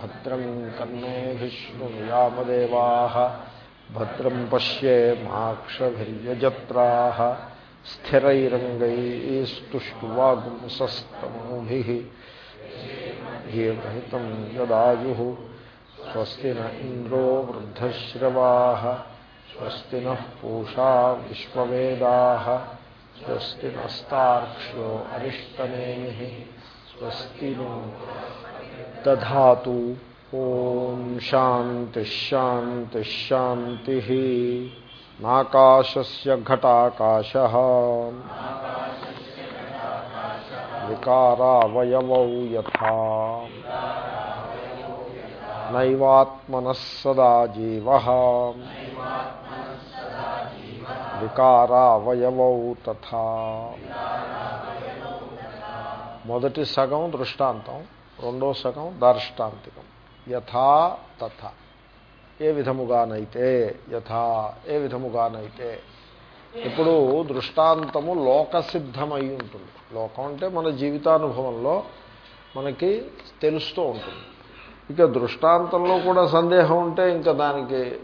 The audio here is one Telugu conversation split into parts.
भद्रं कर्णेभिश्रुयामदेवाः भद्रं पश्येमाक्षभिर्यजत्राः स्थिरैरङ्गैस्तुष्टुवागुंसस्तमूभिः। दीर्घहितं ददायुः स्वस्ति न इन्द्रो वृद्धश्रवाः, स्वस्ति नः पूषा विश्ववेदाः, स्वस्ति नस्तार्क्ष्यो अरिष्टनेमिः, स्वस्ति नो దధాతు ఓం శాంతిశాంతిశాంతి శాంతి నాకాశస్య ఘటాకాశ వికారావయవౌ యథా నైవాత్మనః సదా జీవ వికారావయవౌ తథా మొదటి సగం దృష్టాంతం రెండో సగం దార్ష్టాంతికం. యథా తథ. ఏ విధముగానైతే యథా ఏ విధముగానైతే ఇప్పుడు దృష్టాంతము లోకసిద్ధమై ఉంటుంది. లోకం అంటే మన జీవితానుభవంలో మనకి తెలుస్తూ ఉంటుంది. ఇక దృష్టాంతంలో కూడా సందేహం ఉంటే ఇంకా దానికి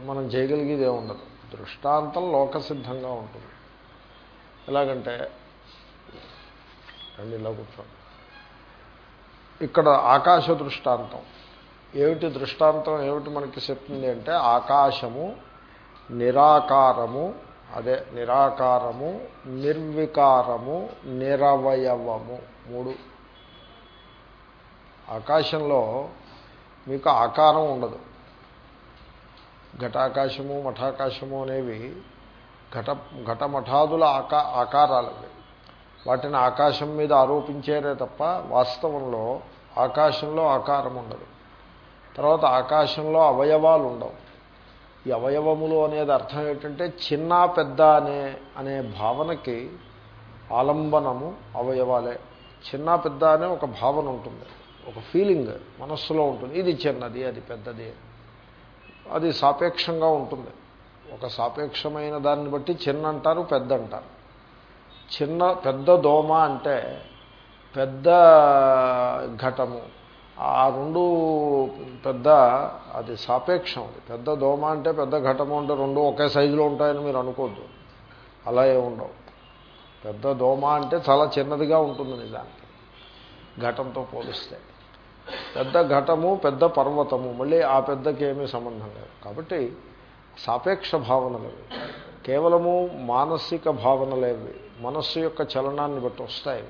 మనం చేయగలిగేదే ఉండదు. దృష్టాంతం లోకసిద్ధంగా ఉంటుంది. ఎలాగంటే రండి ఇలా కూర్చోండి. ఇక్కడ ఆకాశ దృష్టాంతం ఏమిటి దృష్టాంతం? ఏమిటి మనకి చెప్తుంది అంటే ఆకాశము నిరాకారము అదే నిరాకారము నిర్వికారము నిరవయవము. మూడు. ఆకాశంలో మీకు ఆకారం ఉండదు. ఘటాకాశము మఠాకాశము అనేవి ఘట ఘటమఠాదుల ఆకా ఆకారాలు అవి వాటిని ఆకాశం మీద ఆరోపించారే తప్ప వాస్తవంలో ఆకాశంలో ఆకారం ఉండదు. తర్వాత ఆకాశంలో అవయవాలు ఉండవు. ఈ అవయవములు అనేది అర్థం ఏంటంటే చిన్న పెద్ద అనే అనే భావనకి ఆలంబనము అవయవాలే. చిన్న పెద్ద అనే ఒక భావన ఉంటుంది. ఒక ఫీలింగ్ మనస్సులో ఉంటుంది. ఇది చిన్నది అది పెద్దది. అది సాపేక్షంగా ఉంటుంది. ఒక సాపేక్షమైన దాన్ని బట్టి చిన్న అంటారు పెద్ద అంటారు చిన్న పెద్ద దోమ అంటే పెద్ద ఘటము. ఆ రెండు పెద్ద అది సాపేక్షం అది. పెద్ద దోమ అంటే పెద్ద ఘటము అంటే రెండు ఒకే సైజులో ఉంటాయని మీరు అనుకోవద్దు అలా ఏ ఉండవు. పెద్ద దోమ అంటే చాలా చిన్నదిగా ఉంటుంది నిజానికి. ఘటంతో పోలిస్తే. పెద్ద ఘటము పెద్ద పర్వతము మళ్ళీ ఆ పెద్దకి ఏమీ సంబంధం లేదు. కాబట్టి సాపేక్ష భావనలు కేవలము మానసిక భావనలేవి మనస్సు యొక్క చలనాన్ని బట్టి వస్తాయి.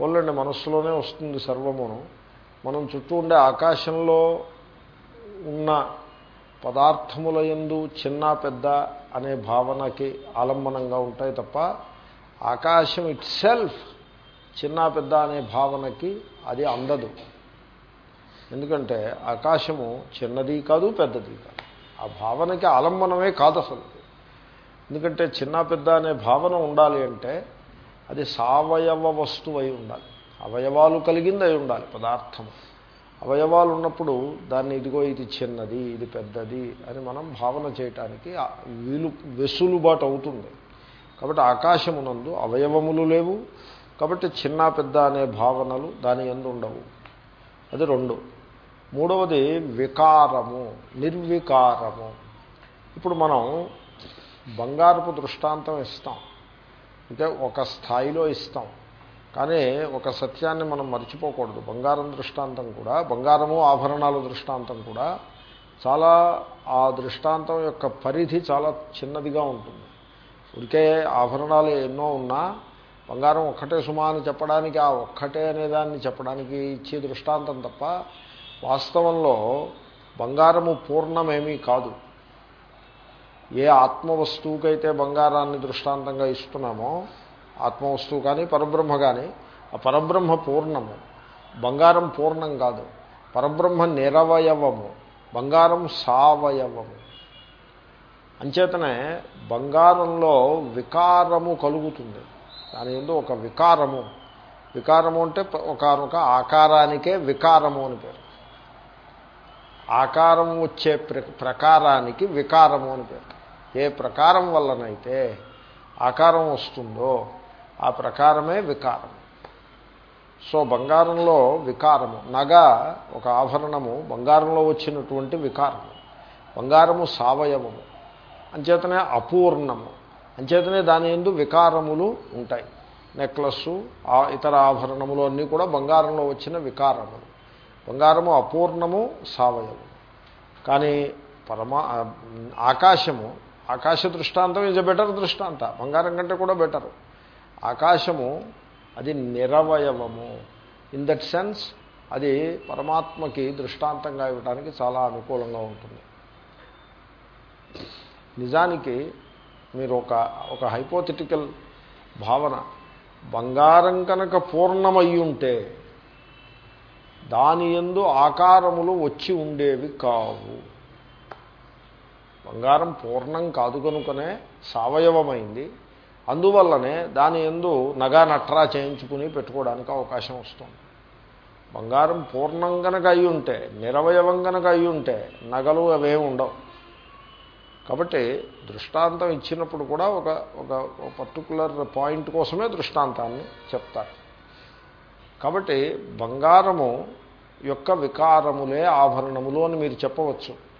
పోలండి మనస్సులోనే వస్తుంది సర్వమును. మనం చుట్టూ ఉండే ఆకాశంలో ఉన్న పదార్థముల ఎందు చిన్న పెద్ద అనే భావనకి ఆలంబనంగా ఉంటాయి తప్ప ఆకాశం ఇట్ సెల్ఫ్ చిన్న పెద్ద అనే భావనకి అది అందదు. ఎందుకంటే ఆకాశము చిన్నది కాదు పెద్దది కాదు. ఆ భావనకి ఆలంబనమే కాదు అసలు ఎందుకంటే చిన్న పెద్ద అనే భావన ఉండాలి అంటే అది సావయవ వస్తువు అయి ఉండాలి. అవయవాలు కలిగింది అయి ఉండాలి పదార్థం అవయవాలు ఉన్నప్పుడు దాన్ని ఇదిగో ఇది చిన్నది ఇది పెద్దది అని మనం భావన చేయటానికి వీలు వెసులుబాటు అవుతుంది. కాబట్టి ఆకాశమునందు అవయవములు లేవు. కాబట్టి చిన్న పెద్ద అనే భావనలు దాని ఎందు ఉండవు. అది రెండు. మూడవది వికారము నిర్వికారము. ఇప్పుడు మనం బంగారపు దృష్టాంతం ఇస్తాం. అంటే ఒక స్థాయిలో ఇస్తాం. కానీ ఒక సత్యాన్ని మనం మర్చిపోకూడదు. బంగారం దృష్టాంతం కూడా బంగారము ఆభరణాల దృష్టాంతం కూడా చాలా ఆ దృష్టాంతం యొక్క పరిధి చాలా చిన్నదిగా ఉంటుంది. ఉడికే ఆభరణాలు ఎన్నో ఉన్నా బంగారం ఒక్కటే సుమా అని చెప్పడానికి ఆ ఒక్కటే అనేదాన్ని చెప్పడానికి ఇచ్చే దృష్టాంతం తప్ప వాస్తవంలో బంగారము పూర్ణమేమీ కాదు. ఏ ఆత్మవస్తువుకైతే బంగారాన్ని దృష్టాంతంగా ఇస్తున్నామో ఆత్మవస్తువు కానీ పరబ్రహ్మ కానీ ఆ పరబ్రహ్మ పూర్ణము. బంగారం పూర్ణం కాదు. పరబ్రహ్మ నిరవయవము. బంగారం సావయవము. అంచేతనే బంగారంలో వికారము కలుగుతుంది. దాని ఎందు ఒక వికారము. వికారము అంటే ఒకనొక ఆకారానికే వికారము అని పేరు. ఆకారం వచ్చే ప్రకారానికి వికారము అని పేరు. ఏ ప్రకారం వల్లనైతే ఆకారం వస్తుందో ఆ ప్రకారమే వికారం. సో బంగారంలో వికారము నగ ఒక ఆభరణము బంగారంలో వచ్చినటువంటి వికారము బంగారము సావయవము అంచేతనే అపూర్ణము అంచేతనే దాని ఎందు వికారములు ఉంటాయి. నెక్లెస్సు ఆ ఇతర ఆభరణములు అన్నీ కూడా బంగారంలో వచ్చిన వికారములు. బంగారము అపూర్ణము సావయవము. కానీ పరమా ఆకాశము ఆకాశ దృష్టాంతం ఈజ్ బెటర్ దృష్టాంత. బంగారం కంటే కూడా బెటరు ఆకాశము అది నిరవయవము. ఇన్ దట్ సెన్స్ అది పరమాత్మకి దృష్టాంతంగా ఇవ్వడానికి చాలా అనుకూలంగా ఉంటుంది. నిజానికి మీరు ఒక ఒక హైపోథెటికల్ భావన బంగారం కనుక పూర్ణమయ్యి ఉంటే దాని ఎందు ఆకారములు వచ్చి ఉండేవి కావు. బంగారం పూర్ణం కాదు కనుకనే సవయవమైంది. అందువల్లనే దాని ఎందు నగా నట్రా చేయించుకుని పెట్టుకోవడానికి అవకాశం వస్తుంది. బంగారం పూర్ణం కనుక అయి ఉంటే నిరవయవం కనుక అయి ఉంటే నగలు అవే ఉండవు. కాబట్టి దృష్టాంతం ఇచ్చినప్పుడు కూడా ఒక ఒక పర్టికులర్ పాయింట్ కోసమే దృష్టాంతాన్ని చెప్తారు. కాబట్టి బంగారము యొక్క వికారములే ఆభరణములు అని మీరు చెప్పవచ్చు.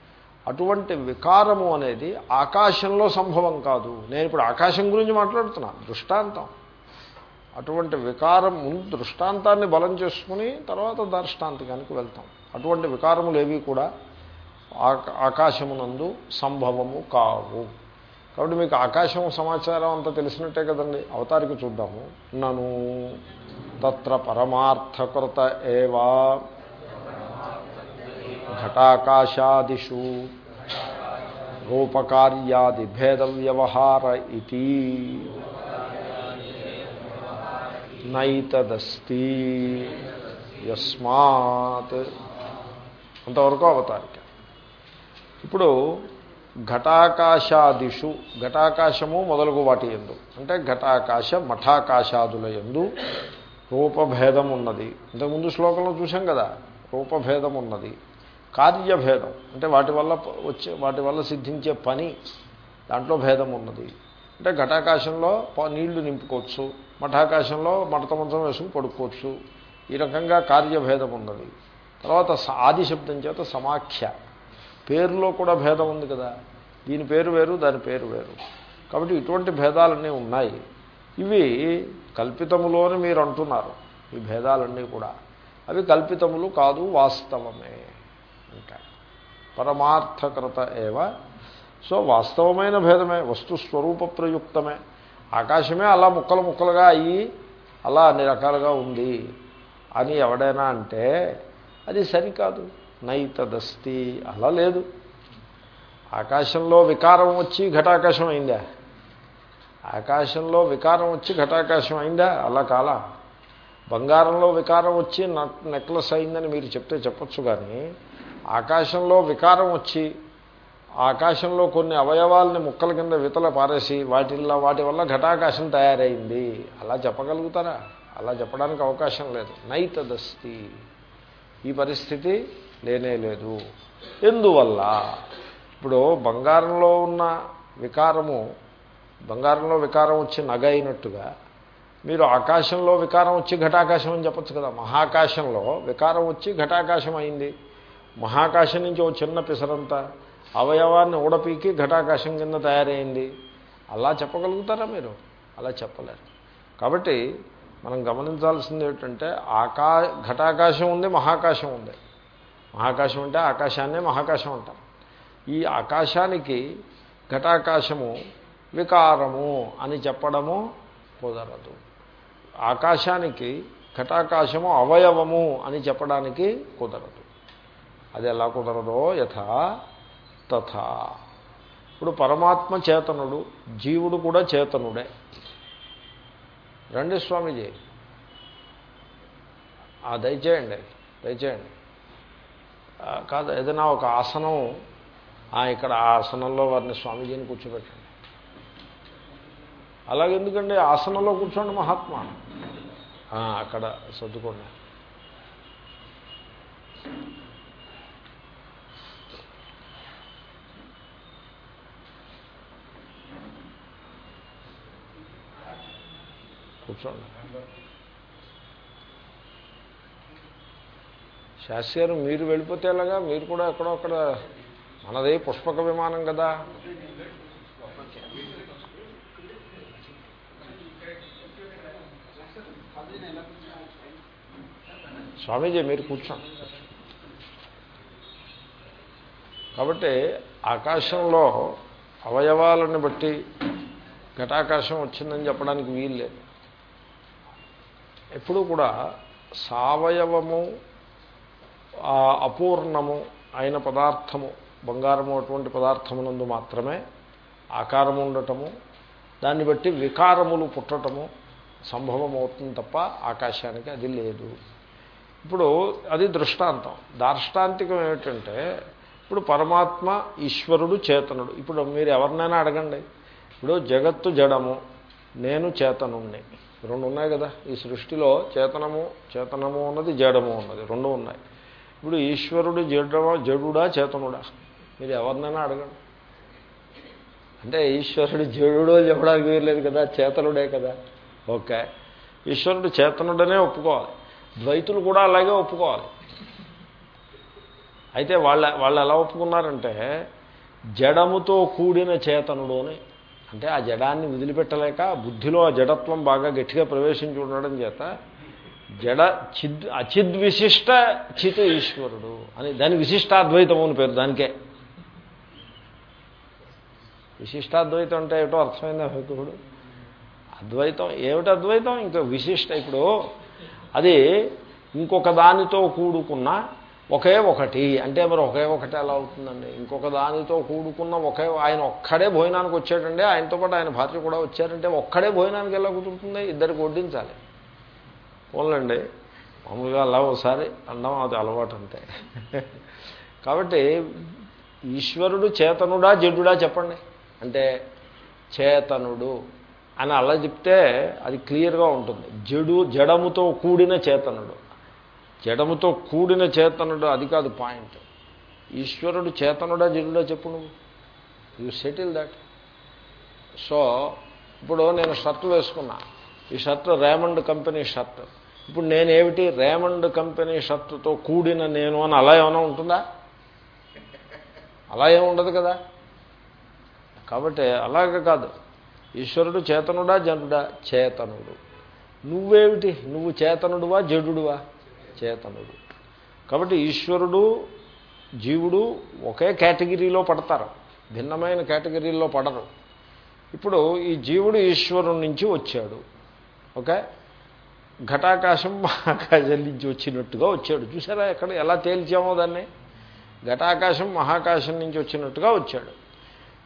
అటువంటి వికారము అనేది ఆకాశంలో సంభవం కాదు. నేను ఇప్పుడు ఆకాశం గురించి మాట్లాడుతున్నా దృష్టాంతం. అటువంటి వికారం ముందు దృష్టాంతాన్ని బలం చేసుకుని తర్వాత దృష్టాంతకానికి వెళ్తాం. అటువంటి వికారములు ఏవి కూడా ఆకాశమునందు సంభవము కావు. కాబట్టి మీకు ఆకాశం సమాచారం అంతా తెలిసినట్టే కదండి. అవతారికి చూద్దాము. నను తత్ర పరమార్థకృత ఏవా ఘటాకాశాదిషు రూపకార్యాది భేద వ్యవహార ఇది నైతదస్తి యస్మాత్. అంతవరకు అవతారిక. ఇప్పుడు ఘటాకాశాదిషు ఘటాకాశము మొదలగు వాటి ఎందు. అంటే ఘటాకాశ మఠాకాశాదుల ఎందు రూపభేదం ఉన్నది ఇంతకుముందు శ్లోకంలో చూసాం కదా రూపభేదం ఉన్నది కార్యభేదం. అంటే వాటి వల్ల వచ్చే వాటి వల్ల సిద్ధించే పని దాంట్లో భేదం ఉన్నది. అంటే ఘటాకాశంలో నీళ్ళు నింపుకోవచ్చు. మఠాకాశంలో మఠతమంత్రం వేసుకుని పడుకోవచ్చు. ఈ రకంగా కార్యభేదం ఉన్నది. తర్వాత ఆది శబ్దం చేత సమాఖ్య. పేరులో కూడా భేదం ఉంది కదా. దీని పేరు వేరు దాని పేరు వేరు. కాబట్టి ఇటువంటి భేదాలన్నీ ఉన్నాయి. ఇవి కల్పితములోని మీరు అంటున్నారు. ఈ భేదాలన్నీ కూడా. అవి కల్పితములు కాదు వాస్తవమే. ఉంటాయి. పరమార్థకృత ఏవ. సో వాస్తవమైన భేదమే వస్తు స్వరూప ప్రయుక్తమే. ఆకాశమే అలా ముక్కలు ముక్కలుగా అయ్యి అలా అన్ని రకాలుగా ఉంది అని ఎవడైనా అంటే అది సరికాదు. నైతదస్తి అలా లేదు. ఆకాశంలో వికారం వచ్చి ఘటాకాశం అయిందా? ఆకాశంలో వికారం వచ్చి ఘటాకాశం అయిందా? అలా కాలా. బంగారంలో వికారం వచ్చి నెక్లెస్ అయిందని మీరు చెప్తే చెప్పచ్చు కానీ ఆకాశంలో వికారం వచ్చి ఆకాశంలో కొన్ని అవయవాల్ని ముక్కల కింద వితల పారేసి వాటిల్లో వాటి వల్ల ఘటాకాశం తయారైంది. అలా చెప్పగలుగుతారా? అలా చెప్పడానికి అవకాశం లేదు. నైతదస్తి. ఈ పరిస్థితి లేనే లేదు. ఎందువల్ల? ఇప్పుడు బంగారంలో ఉన్న వికారము బంగారంలో వికారం వచ్చి నగ అయినట్టుగా మీరు ఆకాశంలో వికారం వచ్చి ఘటాకాశం అని చెప్పచ్చు కదా. మహాకాశంలో వికారం వచ్చి ఘటాకాశం అయింది. మహాకాశం నుంచి ఓ చిన్న పిసరంతా అవయవాన్ని ఊడపీకి ఘటాకాశం కింద తయారైంది. అలా చెప్పగలుగుతారా మీరు? అలా చెప్పలేరు. కాబట్టి మనం గమనించాల్సింది ఏమిటంటే ఆకా ఘటాకాశం ఉంది మహాకాశం ఉంది. మహాకాశం అంటే ఆకాశాన్నే మహాకాశం అంటారు ఈ ఆకాశానికి ఘటాకాశము వికారము అని చెప్పడము కుదరదు. ఆకాశానికి ఘటాకాశము అవయవము అని చెప్పడానికి కుదరదు. అది ఎలా కుదరదో యథా తథా. ఇప్పుడు పరమాత్మ చేతనుడు జీవుడు కూడా చేతనుడే. రండి స్వామీజీ. దయచేయండి దయచేయండి. కాదు ఏదైనా ఒక ఆసనం ఇక్కడ ఆ ఆసనంలో వారిని స్వామీజీని కూర్చోబెట్టండి. అలాగెందుకండి ఆసనంలో కూర్చోండి మహాత్మా. అక్కడ సర్దుకోండి. కూర్చోండి. శాస్త్రి గారు మీరు వెళ్ళిపోతేలాగా మీరు కూడా ఎక్కడో అక్కడ మనది పుష్పక విమానం కదా. స్వామీజీ మీరు కూర్చోండి. కాబట్టి ఆకాశంలో అవయవాలను బట్టి ఘటాకాశం వచ్చిందని చెప్పడానికి వీలు లేదు. ఎప్పుడూ కూడా సావయవము ఆ అపూర్ణము అయిన పదార్థము బంగారము అటువంటి పదార్థమునందు మాత్రమే ఆకారము ఉండటము దాన్ని బట్టి వికారములు పుట్టటము సంభవం అవుతుంది తప్ప ఆకాశానికి అది లేదు. ఇప్పుడు అది దృష్టాంతం. దార్ష్టాంతికం ఏమిటంటే ఇప్పుడు పరమాత్మ ఈశ్వరుడు చేతనుడు. ఇప్పుడు మీరు ఎవరినైనా అడగండి. ఇప్పుడు జగత్తు జడము నేను చేతనుణ్ణి. రెండు ఉన్నాయి కదా. ఈ సృష్టిలో చేతనము చేతనము ఉన్నది జడము ఉన్నది. రెండు ఉన్నాయి. ఇప్పుడు ఈశ్వరుడు జడమా జడుడా చేతనుడా? మీరు ఎవరినైనా అడగండి. అంటే ఈశ్వరుడు జడుడో చెప్పడానికి వీరలేదు కదా చేతనుడే కదా. ఓకే. ఈశ్వరుడు చేతనుడనే ఒప్పుకోవాలి. ద్వైతులు కూడా అలాగే ఒప్పుకోవాలి. అయితే వాళ్ళ వాళ్ళు ఎలా ఒప్పుకున్నారంటే జడముతో కూడిన చేతనుడు అని. అంటే ఆ జడాన్ని వదిలిపెట్టలేక బుద్ధిలో ఆ జడత్వం బాగా గట్టిగా ప్రవేశించి ఉండడం చేత జడ చిద్ అచిద్విశిష్ట చిత్ ఈశ్వరుడు అని దాని విశిష్టాద్వైతం అని పేరు దానికే. విశిష్టాద్వైతం అంటే ఏటో అర్థమైందా హేతువుడు అద్వైతం ఏమిటి అద్వైతం? ఇంకా విశిష్ట ఇప్పుడు అది ఇంకొక దానితో కూడుకున్న ఒకే ఒకటి. అంటే మరి ఒకే ఒకటి ఎలా అవుతుందండి? ఇంకొక దానితో కూడుకున్న ఒకే ఆయన ఒక్కడే భోజనానికి వచ్చాడండి ఆయనతో పాటు ఆయన భార్య కూడా వచ్చారంటే ఒక్కడే భోజనానికి ఎలా కుదురుతుంది? ఇద్దరికి వడ్డించాలి. పోలండి మామూలుగా అలా ఒకసారి అన్నం అది అలవాటు అంతే. కాబట్టి ఈశ్వరుడు చేతనుడా జడుడా చెప్పండి. అంటే చేతనుడు అని అలా చెప్తే అది క్లియర్గా ఉంటుంది. జడు జడముతో కూడిన చేతనుడు. జడముతో కూడిన చేతనుడు? అది కాదు పాయింట్. ఈశ్వరుడు చేతనుడా జడుడా చెప్పు నువ్వు. You settle that. సో ఇప్పుడు నేను షర్ట్ వేసుకున్నా. ఈ షర్ట్ రేమండ్ కంపెనీ షర్ట్. ఇప్పుడు నేనేమిటి? రేమండ్ కంపెనీ షర్ట్తో కూడిన నేను అని అలా ఏమైనా ఉంటుందా? అలా ఏమి ఉండదు కదా. కాబట్టి అలాగే కాదు. ఈశ్వరుడు చేతనుడా జనుడా చేతనుడు. నువ్వేమిటి? నువ్వు చేతనుడువా జడుడువా? చేతనుడు. కాబట్టి ఈశ్వరుడు జీవుడు ఒకే కేటగిరీలో పడతారు. భిన్నమైన కేటగిరీలో పడరు. ఇప్పుడు ఈ జీవుడు ఈశ్వరుడి నుంచి వచ్చాడు. ఓకే? ఘటాకాశం మహాకాశం నుంచి వచ్చినట్టుగా వచ్చాడు. చూసారా ఎక్కడ ఎలా తేల్చామో దాన్ని? ఘటాకాశం మహాకాశం నుంచి వచ్చినట్టుగా వచ్చాడు.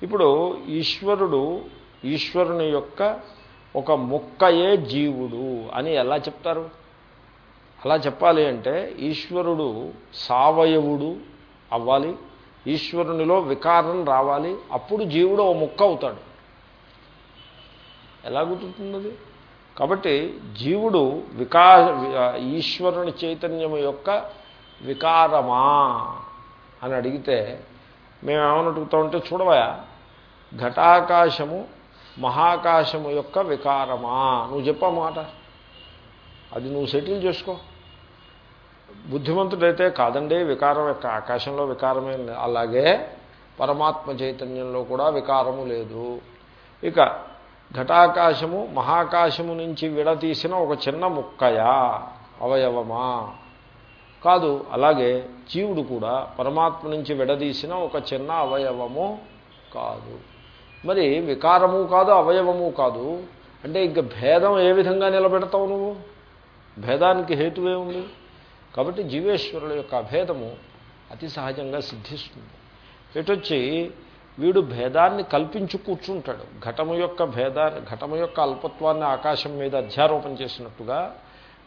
ఇప్పుడు ఈశ్వరుడు ఈశ్వరుని యొక్క ఒక ముక్కయే జీవుడు అని ఎలా చెప్తారు? అలా చెప్పాలి అంటే ఈశ్వరుడు సావయవుడు అవ్వాలి ఈశ్వరునిలో వికారం రావాలి అప్పుడు జీవుడు ఓ ముక్క అవుతాడు. ఎలా గుర్తున్నది కాబట్టి జీవుడు వికా ఈశ్వరుని చైతన్యము యొక్క వికారమా అని అడిగితే మేము ఏమని అడుగుతామంటే చూడవా ఘటాకాశము మహాకాశము యొక్క వికారమా? నువ్వు చెప్పా మాట. అది నువ్వు సెటిల్ చేసుకో. బుద్ధిమంతుడైతే కాదండి వికారం యొక్క ఆకాశంలో వికారమే అలాగే పరమాత్మ చైతన్యంలో కూడా వికారము లేదు. ఇక ఘటాకాశము మహాకాశము నుంచి విడతీసిన ఒక చిన్న ముక్కయా అవయవమా? కాదు అలాగే జీవుడు కూడా పరమాత్మ నుంచి విడదీసిన ఒక చిన్న అవయవము కాదు. మరి వికారము కాదు అవయవము కాదు. అంటే ఇంక భేదం ఏ విధంగా నిలబెడతావు నువ్వు? భేదానికి హేతువే ఉంది. కాబట్టి జీవేశ్వరుల యొక్క అభేదము అతి సహజంగా సిద్ధిస్తుంది. ఎటొచ్చి వీడు భేదాన్ని కల్పించి కూర్చుంటాడు. ఘటము యొక్క భేదాన్ని ఘటము యొక్క అల్పత్వాన్ని ఆకాశం మీద అధ్యారోపణ చేసినట్టుగా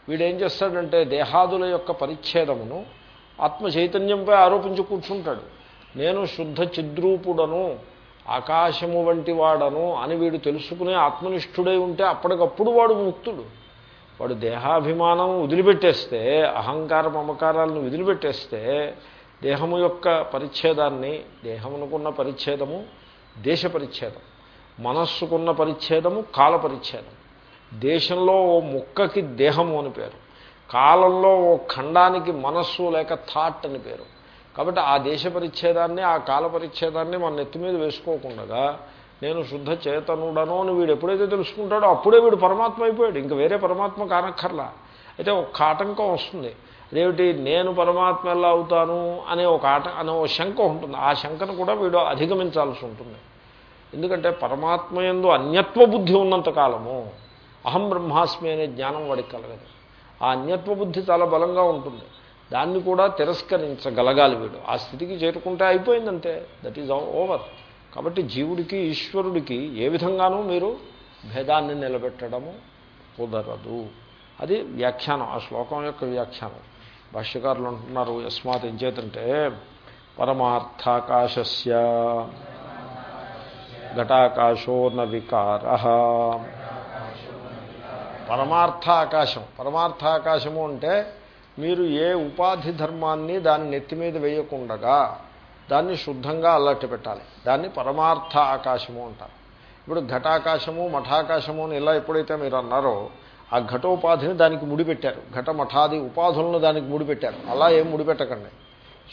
వీడేం చేస్తాడంటే దేహాదుల యొక్క పరిచ్ఛేదమును ఆత్మ చైతన్యంపై ఆరోపించి కూర్చుంటాడు. నేను శుద్ధ చిద్రూపుడను ఆకాశము వంటి వాడను అని వీడు తెలుసుకునే ఆత్మనిష్ఠుడై ఉంటే అప్పటికప్పుడు వాడు ముక్తుడు. వాడు దేహాభిమానం వదిలిపెట్టేస్తే అహంకార మమకారాలను వదిలిపెట్టేస్తే దేహము యొక్క పరిచ్ఛేదాన్ని దేహమునుకున్న పరిచ్ఛేదము దేశ పరిచ్ఛేదం మనస్సుకున్న పరిచ్ఛేదము కాల పరిచ్ఛేదం. దేశంలో ఓ ముక్కకి దేహము అని పేరు. కాలంలో ఓ ఖండానికి మనస్సు లేక థాట్ అని పేరు. కాబట్టి ఆ దేశ పరిచ్ఛేదాన్ని ఆ కాల పరిచ్ఛేదాన్ని మన నెత్తి మీద వేసుకోకుండా నేను శుద్ధ చేతనుడను అని వీడు ఎప్పుడైతే తెలుసుకుంటాడో అప్పుడే వీడు పరమాత్మ అయిపోయాడు. ఇంకా వేరే పరమాత్మ కానక్కర్లా. అయితే ఒక ఆటంకం వస్తుంది. అదేమిటి? నేను పరమాత్మ ఎలా అవుతాను అనే ఒక ఆట అనే ఒక శంక ఉంటుంది. ఆ శంకను కూడా వీడు అధిగమించాల్సి ఉంటుంది. ఎందుకంటే పరమాత్మ ఎందు అన్యత్వ బుద్ధి ఉన్నంత కాలము అహం బ్రహ్మాస్మి అనే జ్ఞానం వాడికి కలగదు. ఆ అన్యత్వ బుద్ధి చాలా బలంగా ఉంటుంది. దాన్ని కూడా తిరస్కరించగలగాలి వీడు. ఆ స్థితికి చేరుకుంటే అయిపోయిందంతే. దట్ ఈజ్ ఓవర్ కాబట్టి జీవుడికి ఈశ్వరుడికి ఏ విధంగానూ మీరు భేదాన్ని నిలబెట్టడము కుదరదు. అది వ్యాఖ్యానం ఆ శ్లోకం యొక్క వ్యాఖ్యానం. భాష్యకారులు అంటున్నారు యస్మాత్ ఏం చేతంటే పరమార్థాకాశస్య ఘటాకాశో వికార. పరమార్థ ఆకాశం పరమార్థ ఆకాశము అంటే మీరు ఏ ఉపాధి ధర్మాన్ని దాన్ని నెత్తి మీద వేయకుండగా దాన్ని శుద్ధంగా అల్లట్టి పెట్టాలి. దాన్ని పరమార్థ ఆకాశము అంటారు. ఇప్పుడు ఘటాకాశము మఠాకాశము అని ఇలా ఎప్పుడైతే మీరు అన్నారో ఆ ఘటోపాధిని దానికి ముడిపెట్టారు. ఘట మఠాది ఉపాధులను దానికి ముడిపెట్టారు. అలా ఏం ముడిపెట్టకండి.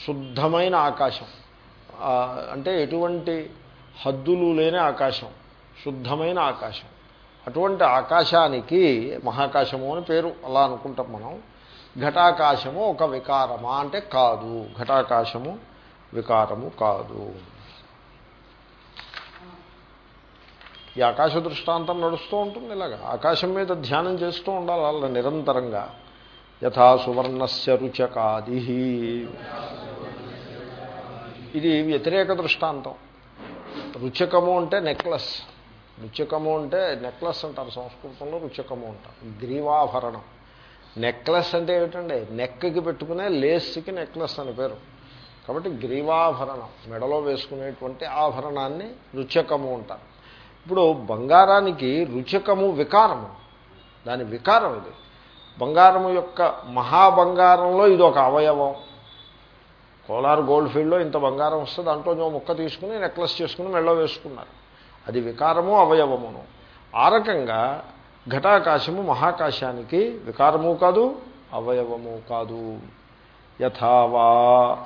శుద్ధమైన ఆకాశం. అంటే ఎటువంటి హద్దులు లేని ఆకాశం. శుద్ధమైన ఆకాశం. అటువంటి ఆకాశానికి మహాకాశము అని పేరు. అలా అనుకుంటాం మనం. ఘటాకాశము ఒక వికారమా అంటే కాదు. ఘటాకాశము వికారము కాదు. ఈ ఆకాశ దృష్టాంతం నడుస్తూ ఉంటుంది ఇలాగా. ఆకాశం మీద ధ్యానం చేస్తూ ఉండాలి అలా నిరంతరంగా. యథా సువర్ణస్య రుచకాది. ఇది వ్యతిరేక దృష్టాంతం. రుచకము అంటే నెక్లెస్. రుచకము అంటే నెక్లెస్ అంటారు సంస్కృతంలో రుచకము అంటారు. గ్రీవాభరణం. నెక్లెస్ అంటే ఏమిటండి? నెక్కి పెట్టుకునే లేస్కి నెక్లెస్ అని పేరు. కాబట్టి గ్రీవాభరణం మెడలో వేసుకునేటువంటి ఆభరణాన్ని రుచకము అంటారు. ఇప్పుడు బంగారానికి రుచకము వికారము. దాని వికారం ఇది. బంగారము యొక్క మహాబంగారంలో ఇది ఒక అవయవం. కోలార్ గోల్డ్ ఫీల్డ్లో ఇంత బంగారం వస్తే దాంట్లో ముక్క తీసుకుని నెక్లెస్ చేసుకుని మెడలో వేసుకున్నారు. అది వికారము అవయవమును. ఆ రకంగా ఘటాకాశము మహాకాశానికి వికారము కాదు అవయవము కాదు. యథావా.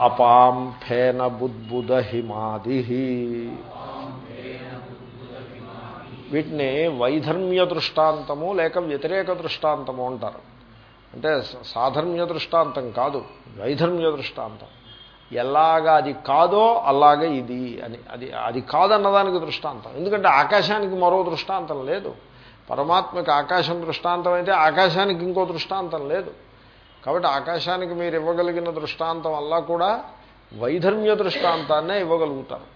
అపాం ఫేన బుద్బుద హిమాది వీటిని వైధర్మ్య దృష్టాంతము లేక వ్యతిరేక దృష్టాంతము అంటారు. అంటే సాధర్మ్య దృష్టాంతం కాదు వైధర్మ్య దృష్టాంతం. ఎలాగా అది కాదో అలాగే ఇది అని అది అది కాదన్నదానికి దృష్టాంతం. ఎందుకంటే ఆకాశానికి మరో దృష్టాంతం లేదు. పరమాత్మకి ఆకాశం దృష్టాంతం అయితే ఆకాశానికి ఇంకో దృష్టాంతం లేదు. కాబట్టి ఆకాశానికి మీరు ఇవ్వగలిగిన దృష్టాంతం వల్ల కూడా వైధర్మ్య దృష్టాంతాన్నే ఇవ్వగలుగుతారు.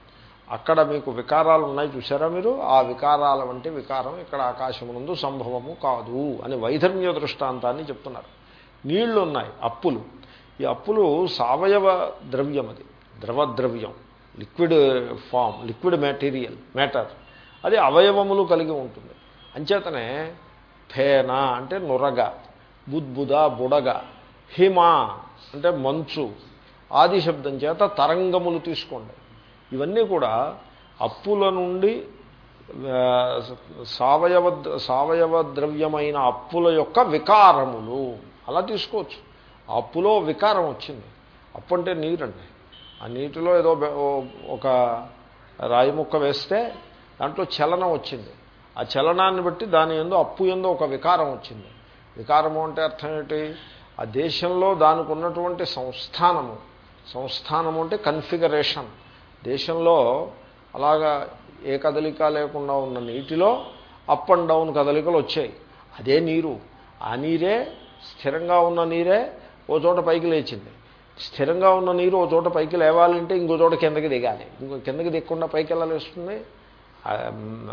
అక్కడ మీకు వికారాలు ఉన్నాయి చూసారా మీరు? ఆ వికారాల వంటి వికారం ఇక్కడ ఆకాశమునందు సంభవము కాదు అని వైధర్మ్య దృష్టాంతాన్ని చెప్తున్నారు. నీళ్ళు ఉన్నాయి అప్పులు. ఈ అప్పులు సావయవ ద్రవ్యం అది ద్రవద్రవ్యం liquid form liquid material matter. అది అవయవములు కలిగి ఉంటుంది. అంచేతనే ఫేన అంటే నురగ బుద్బుద బుడగ హిమ అంటే మంచు ఆది శబ్దం చేత తరంగములు తీసుకోండి. ఇవన్నీ కూడా అప్పుల నుండి సావయవ సావయవ ద్రవ్యమైన అప్పుల యొక్క వికారములు. అలా తీసుకోవచ్చు. అప్పులో వికారం వచ్చింది. అప్పు అంటే నీరండి. ఆ నీటిలో ఏదో ఒక రాయి ముక్క వేస్తే దాంట్లో చలనం వచ్చింది. ఆ చలనాన్ని బట్టి దాని ఎందు అప్పు ఎందు ఒక వికారం వచ్చింది. వికారము అంటే అర్థం ఏంటి? ఆ దేశంలో దానికి ఉన్నటువంటి సంస్థానము. సంస్థానము అంటే కన్ఫిగరేషన్ దేశంలో అలాగా ఏ కదలిక లేకుండా ఉన్న నీటిలో అప్ అండ్ డౌన్ కదలికలు వచ్చాయి. అదే నీరు. ఆ నీరే స్థిరంగా ఉన్న నీరే ఓ చోట పైకి లేచింది. స్థిరంగా ఉన్న నీరు ఓ చోట పైకి లేవాలంటే ఇంకో చోట కిందకి దిగాలి. ఇంకో కిందకి దిగకుండా పైకి వెళ్ళాలేస్తుంది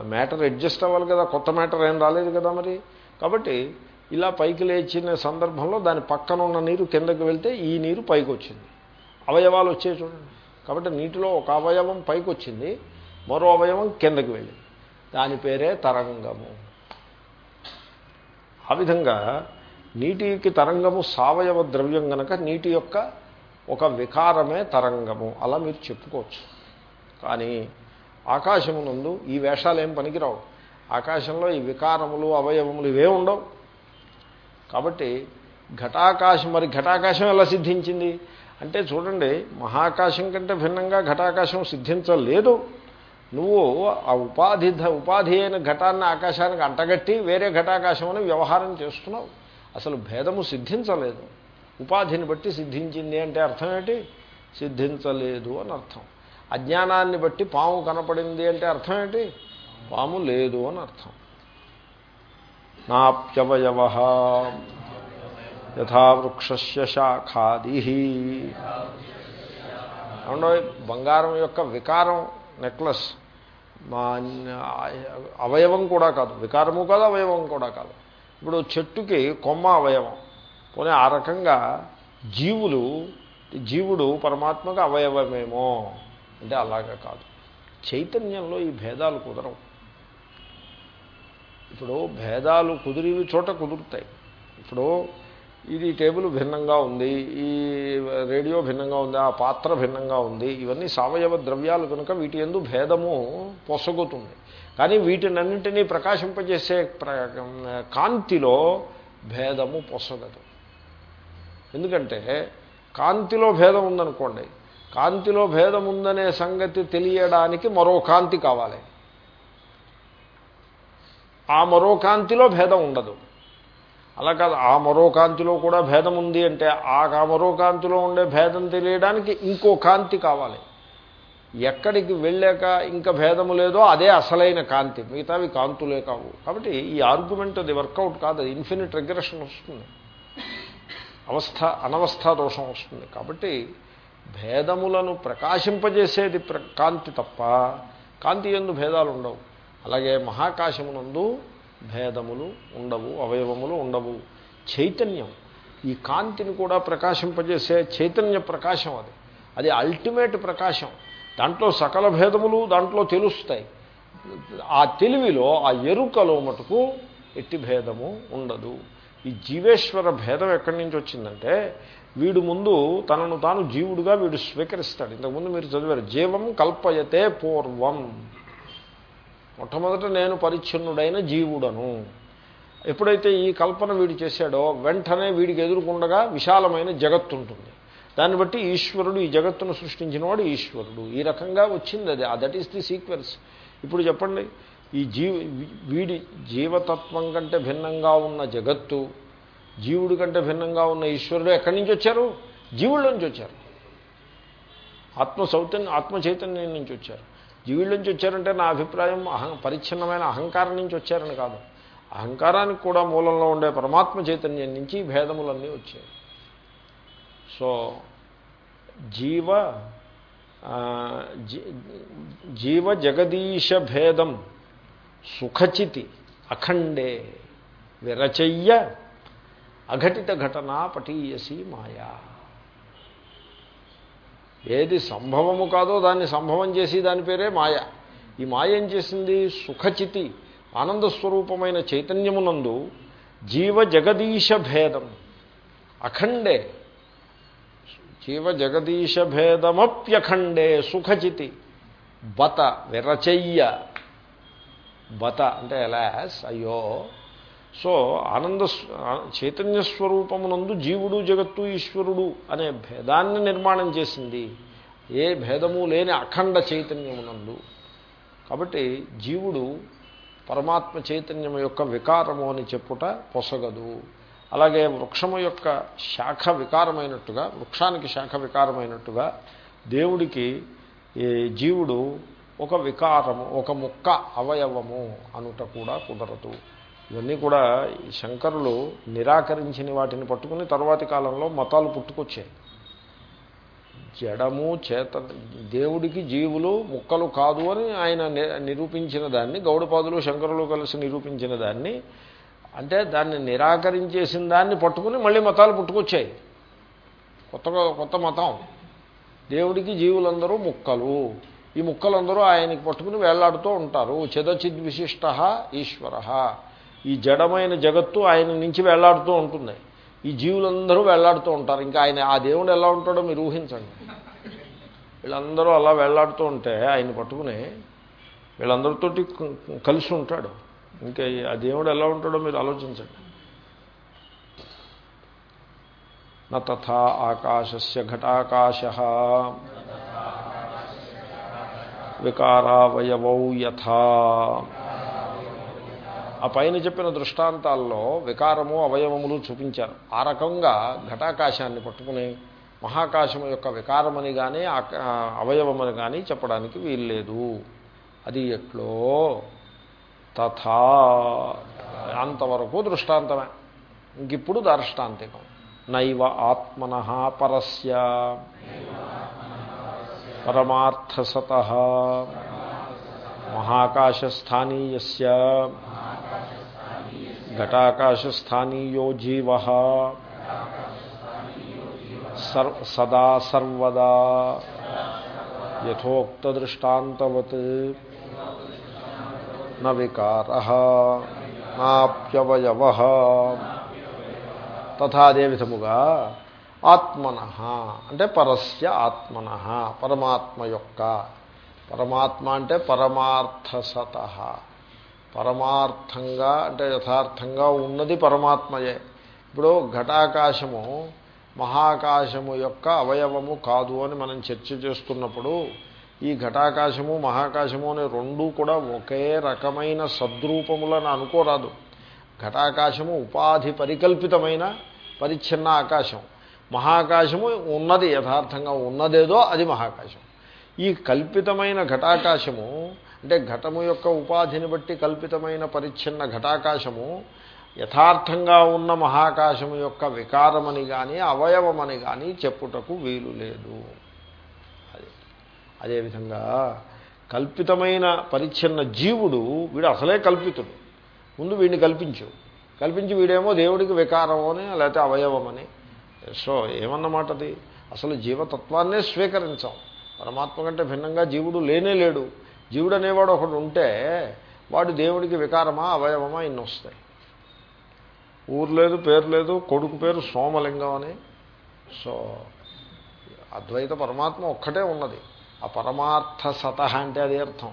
మ్యాటర్ అడ్జస్ట్ అవ్వాలి కదా. కొత్త మ్యాటర్ ఏం రాలేదు కదా మరి. కాబట్టి ఇలా పైకి లేచిన సందర్భంలో దాని పక్కన ఉన్న నీరు కిందకి వెళ్తే ఈ నీరు పైకి వచ్చింది అవయవాలు వచ్చే చూడండి. కాబట్టి నీటిలో ఒక అవయవం పైకి వచ్చింది మరో అవయవం కిందకి వెళ్ళింది. దాని పేరే తరంగము. ఆ విధంగా నీటికి తరంగము సావయవ ద్రవ్యం గనక నీటి యొక్క ఒక వికారమే తరంగము. అలా మీరు చెప్పుకోవచ్చు. కానీ ఆకాశమునందు ఈ వేషాలు ఏం పనికిరావు. ఆకాశంలో ఈ వికారములు అవయవములు ఇవే ఉండవు. కాబట్టి ఘటాకాశం మరి ఘటాకాశం ఎలా సిద్ధించింది? అంటే చూడండి మహాకాశం కంటే భిన్నంగా ఘటాకాశం సిద్ధించలేదు. నువ్వు ఆ ఉపాధి ఉపాధి అయిన ఘటాన్ని ఆకాశానికి అంటగట్టి వేరే ఘటాకాశం అని వ్యవహారం చేస్తున్నావు. అసలు భేదము సిద్ధించలేదు. ఉపాధిని బట్టి సిద్ధించింది అంటే అర్థం ఏంటి? సిద్ధించలేదు అని అర్థం. అజ్ఞానాన్ని బట్టి పాము కనపడింది అంటే అర్థం ఏంటి? పాము లేదు అని అర్థం. నాప్యవయవ యథా వృక్షస్య శాఖాది బంగారం యొక్క వికారం నెక్లెస్ మా అవయవం కూడా కాదు. వికారము కాదు అవయవం కూడా కాదు. ఇప్పుడు చెట్టుకి కొమ్మ అవయవం. పోనీ ఆ రకంగా జీవులు జీవుడు పరమాత్మకు అవయవమేమో? అంటే అలాగా కాదు. చైతన్యంలో ఈ భేదాలు కుదరవు. ఇప్పుడు భేదాలు కుదిరివి చోట కుదురుతాయి. ఇప్పుడు ఇది టేబుల్ భిన్నంగా ఉంది ఈ రేడియో భిన్నంగా ఉంది ఆ పాత్ర భిన్నంగా ఉంది ఇవన్నీ సావయవ ద్రవ్యాలు కనుక వీటి ఎందు భేదము పొసగుతుంది. కానీ వీటినన్నింటినీ ప్రకాశింపజేసే కాంతిలో భేదము పొసగదు. ఎందుకంటే కాంతిలో భేదం ఉందనుకోండి కాంతిలో భేదం ఉందనే సంగతి తెలియడానికి మరో కాంతి కావాలి. ఆ మరో కాంతిలో భేదం ఉండదు. అలా కాదు ఆ మరో కాంతిలో కూడా భేదం ఉంది అంటే ఆ మరో కాంతిలో ఉండే భేదం తెలియడానికి ఇంకో కాంతి కావాలి. ఎక్కడికి వెళ్ళాక ఇంకా భేదము లేదో అదే అసలైన కాంతి మిగతావి కాంతులే కావు. కాబట్టి ఈ ఆర్గ్యుమెంట్ అది వర్కౌట్ కాదు అది ఇన్ఫినిట్ రిగ్రెషన్ వస్తుంది. అవస్థ అనవస్థ దోషం వస్తుంది. కాబట్టి భేదములను ప్రకాశింపజేసేది కాంతి తప్ప కాంతి ఎందు భేదాలు ఉండవు అలాగే మహాకాశమునందు భేదములు ఉండవు అవయవములు ఉండవు. చైతన్యం. ఈ కాంతిని కూడా ప్రకాశింపజేసే చైతన్య ప్రకాశం అది. అది అల్టిమేట్ ప్రకాశం. దాంట్లో సకల భేదములు దాంట్లో తెలుస్తాయి. ఆ తెలివిలో ఆ ఎరుకలో మటుకు ఎట్టి భేదము ఉండదు. ఈ జీవేశ్వర భేదం ఎక్కడి నుంచి వచ్చిందంటే వీడు ముందు తనను తాను జీవుడుగా వీడు స్వీకరిస్తాడు. ఇంతకుముందు మీరు చదివారు జీవం కల్పయతే పూర్వం. మొట్టమొదట నేను పరిచ్ఛిన్నుడైన జీవుడను. ఎప్పుడైతే ఈ కల్పన వీడు చేశాడో వెంటనే వీడికి ఎదురుకుండగా విశాలమైన జగత్తు ఉంటుంది దాన్ని బట్టి ఈశ్వరుడు ఈ జగత్తును సృష్టించినవాడు ఈశ్వరుడు. ఈ రకంగా వచ్చింది అది. దట్ ఈస్ ది సీక్వెన్స్ ఇప్పుడు చెప్పండి ఈ జీవ వీడి జీవతత్వం కంటే భిన్నంగా ఉన్న జగత్తు జీవుడి కంటే భిన్నంగా ఉన్న ఈశ్వరుడు ఎక్కడి నుంచి వచ్చారు? జీవుల నుంచి వచ్చారు. ఆత్మ సౌతన్య ఆత్మ చైతన్యం నుంచి వచ్చారు. జీవుల నుంచి వచ్చారంటే నా అభిప్రాయం అహం పరిచ్ఛిన్నమైన అహంకారం నుంచి వచ్చారని కాదు. అహంకారానికి కూడా మూలంలో ఉండే పరమాత్మ చైతన్యం నుంచి భేదములన్నీ వచ్చాయి. సో జీవ జీవ జగదీశ భేదం సుఖచితి అఖండే విరచయ్య అఘటిత ఘటనా పటీయసి మాయా. ఏది సంభవము కాదో దాన్ని సంభవం చేసి దాని పేరే మాయ. ఈ మాయ ఏం చేసింది? సుఖచితి ఆనందస్వరూపమైన చైతన్యమునందు జీవ జగదీశ భేదం అఖండే జీవ జగదీశ భేదమప్యఖండే సుఖచితి బత విరచయ్య. బత అంటే ఎలాస్ అయ్యో సో ఆనంద చైతన్య స్వరూపమునందు జీవుడు జగత్తు ఈశ్వరుడు అనే భేదాన్ని నిర్మాణం చేసింది. ఏ భేదము లేని అఖండ చైతన్యమునందు. కాబట్టి జీవుడు పరమాత్మ చైతన్యం యొక్క వికారము అని చెప్పుట పొసగదు. అలాగే వృక్షము యొక్క శాఖ వికారమైనట్టుగా వృక్షానికి శాఖ వికారమైనట్టుగా దేవుడికి జీవుడు ఒక వికారము ఒక ముక్క అవయవము అనుట కూడా కుదరదు. ఇవన్నీ కూడా శంకరులు నిరాకరించిన వాటిని పట్టుకుని తర్వాతి కాలంలో మతాలు పుట్టుకొచ్చాయి. జడము చేత దేవుడికి జీవులు ముక్కలు కాదు అని ఆయన నిరూపించిన దాన్ని గౌడపాదులు శంకరులు కలిసి నిరూపించిన దాన్ని అంటే దాన్ని నిరాకరించేసిన దాన్ని పట్టుకుని మళ్ళీ మతాలు పుట్టుకొచ్చాయి. కొత్తగా కొత్త మతం. దేవుడికి జీవులందరూ ముక్కలు. ఈ ముక్కలందరూ ఆయనకి పట్టుకుని వేళ్ళాడుతూ ఉంటారు. చిదచిద్ విశిష్ట ఈశ్వర. ఈ జడమైన జగత్తు ఆయన నుంచి వెళ్ళాడుతూ ఉంటుంది. ఈ జీవులందరూ వెళ్ళాడుతూ ఉంటారు. ఇంకా ఆయన ఆ దేవుడు ఎలా ఉంటాడో మీరు ఊహించండి. వీళ్ళందరూ అలా వెళ్ళాడుతూ ఉంటే ఆయన పట్టుకుని వీళ్ళందరితోటి కలిసి ఉంటాడు. ఇంకా ఆ దేవుడు ఎలా ఉంటాడో మీరు ఆలోచించండి. నథా ఆకాశస్య ఘటాకాశ. వికారావయవౌ యథా. ఆ పైన చెప్పిన దృష్టాంతాల్లో వికారము అవయవములు చూపించారు. ఆ రకంగా ఘటాకాశాన్ని పట్టుకుని మహాకాశము యొక్క వికారమని కానీ అవయవమని కానీ చెప్పడానికి వీల్లేదు. అది ఎట్లో? తథా. అంతవరకు దృష్టాంతమే. ఇంకిప్పుడు దార్ష్టాంతికం. నైవ ఆత్మన పరస్య. పరమార్థసత. మహాకాశస్థానీయస్ ఘటాకాశస్థానీయో జీవ. సదా సర్వదా యథోక్తదృష్టాంతవత్. న వికార నాప్యవయవ. తథా అదే విధముగా ఆత్మన అంటే పరస్య ఆత్మన పరమాత్మ యొక్క. పరమాత్మ అంటే పరమార్థసత. పరమార్థంగా అంటే యథార్థంగా ఉన్నది పరమాత్మయే. ఇప్పుడు ఘటాకాశము మహాకాశము యొక్క అవయవము కాదు అని మనం చర్చ చేస్తున్నప్పుడు ఈ ఘటాకాశము మహాకాశము అనే రెండూ కూడా ఒకే రకమైన సద్రూపములను అనుకోరాదు. ఘటాకాశము ఉపాధి పరికల్పితమైన పరిచ్ఛిన్న ఆకాశం. మహాకాశము ఉన్నది యథార్థంగా ఉన్నదేదో అది మహాకాశం. ఈ కల్పితమైన ఘటాకాశము అంటే ఘటము యొక్క ఉపాధిని బట్టి కల్పితమైన పరిచ్ఛిన్న ఘటాకాశము యథార్థంగా ఉన్న మహాకాశము యొక్క వికారమని కానీ అవయవమని కానీ చెప్పుటకు వీలు లేదు. అది అదేవిధంగా కల్పితమైన పరిచ్ఛిన్న జీవుడు వీడు అసలే కల్పితుడు. ముందు వీడిని కల్పించు. కల్పించి వీడేమో దేవుడికి వికారము అని లేకపోతే అవయవమని. సో ఏమన్నమాటది అసలు జీవతత్వాన్నే స్వీకరించాం. పరమాత్మ కంటే భిన్నంగా జీవుడు లేనే లేడు. జీవుడు అనేవాడు ఒకడు ఉంటే వాడు దేవుడికి వికారమా అవయవమా ఇన్ని వస్తాయి. ఊరు లేదు పేరు లేదు కొడుకు పేరు సోమలింగం అని. సో అద్వైత పరమాత్మ ఒక్కటే ఉన్నది. ఆ పరమార్థ సత అంటే అది అర్థం.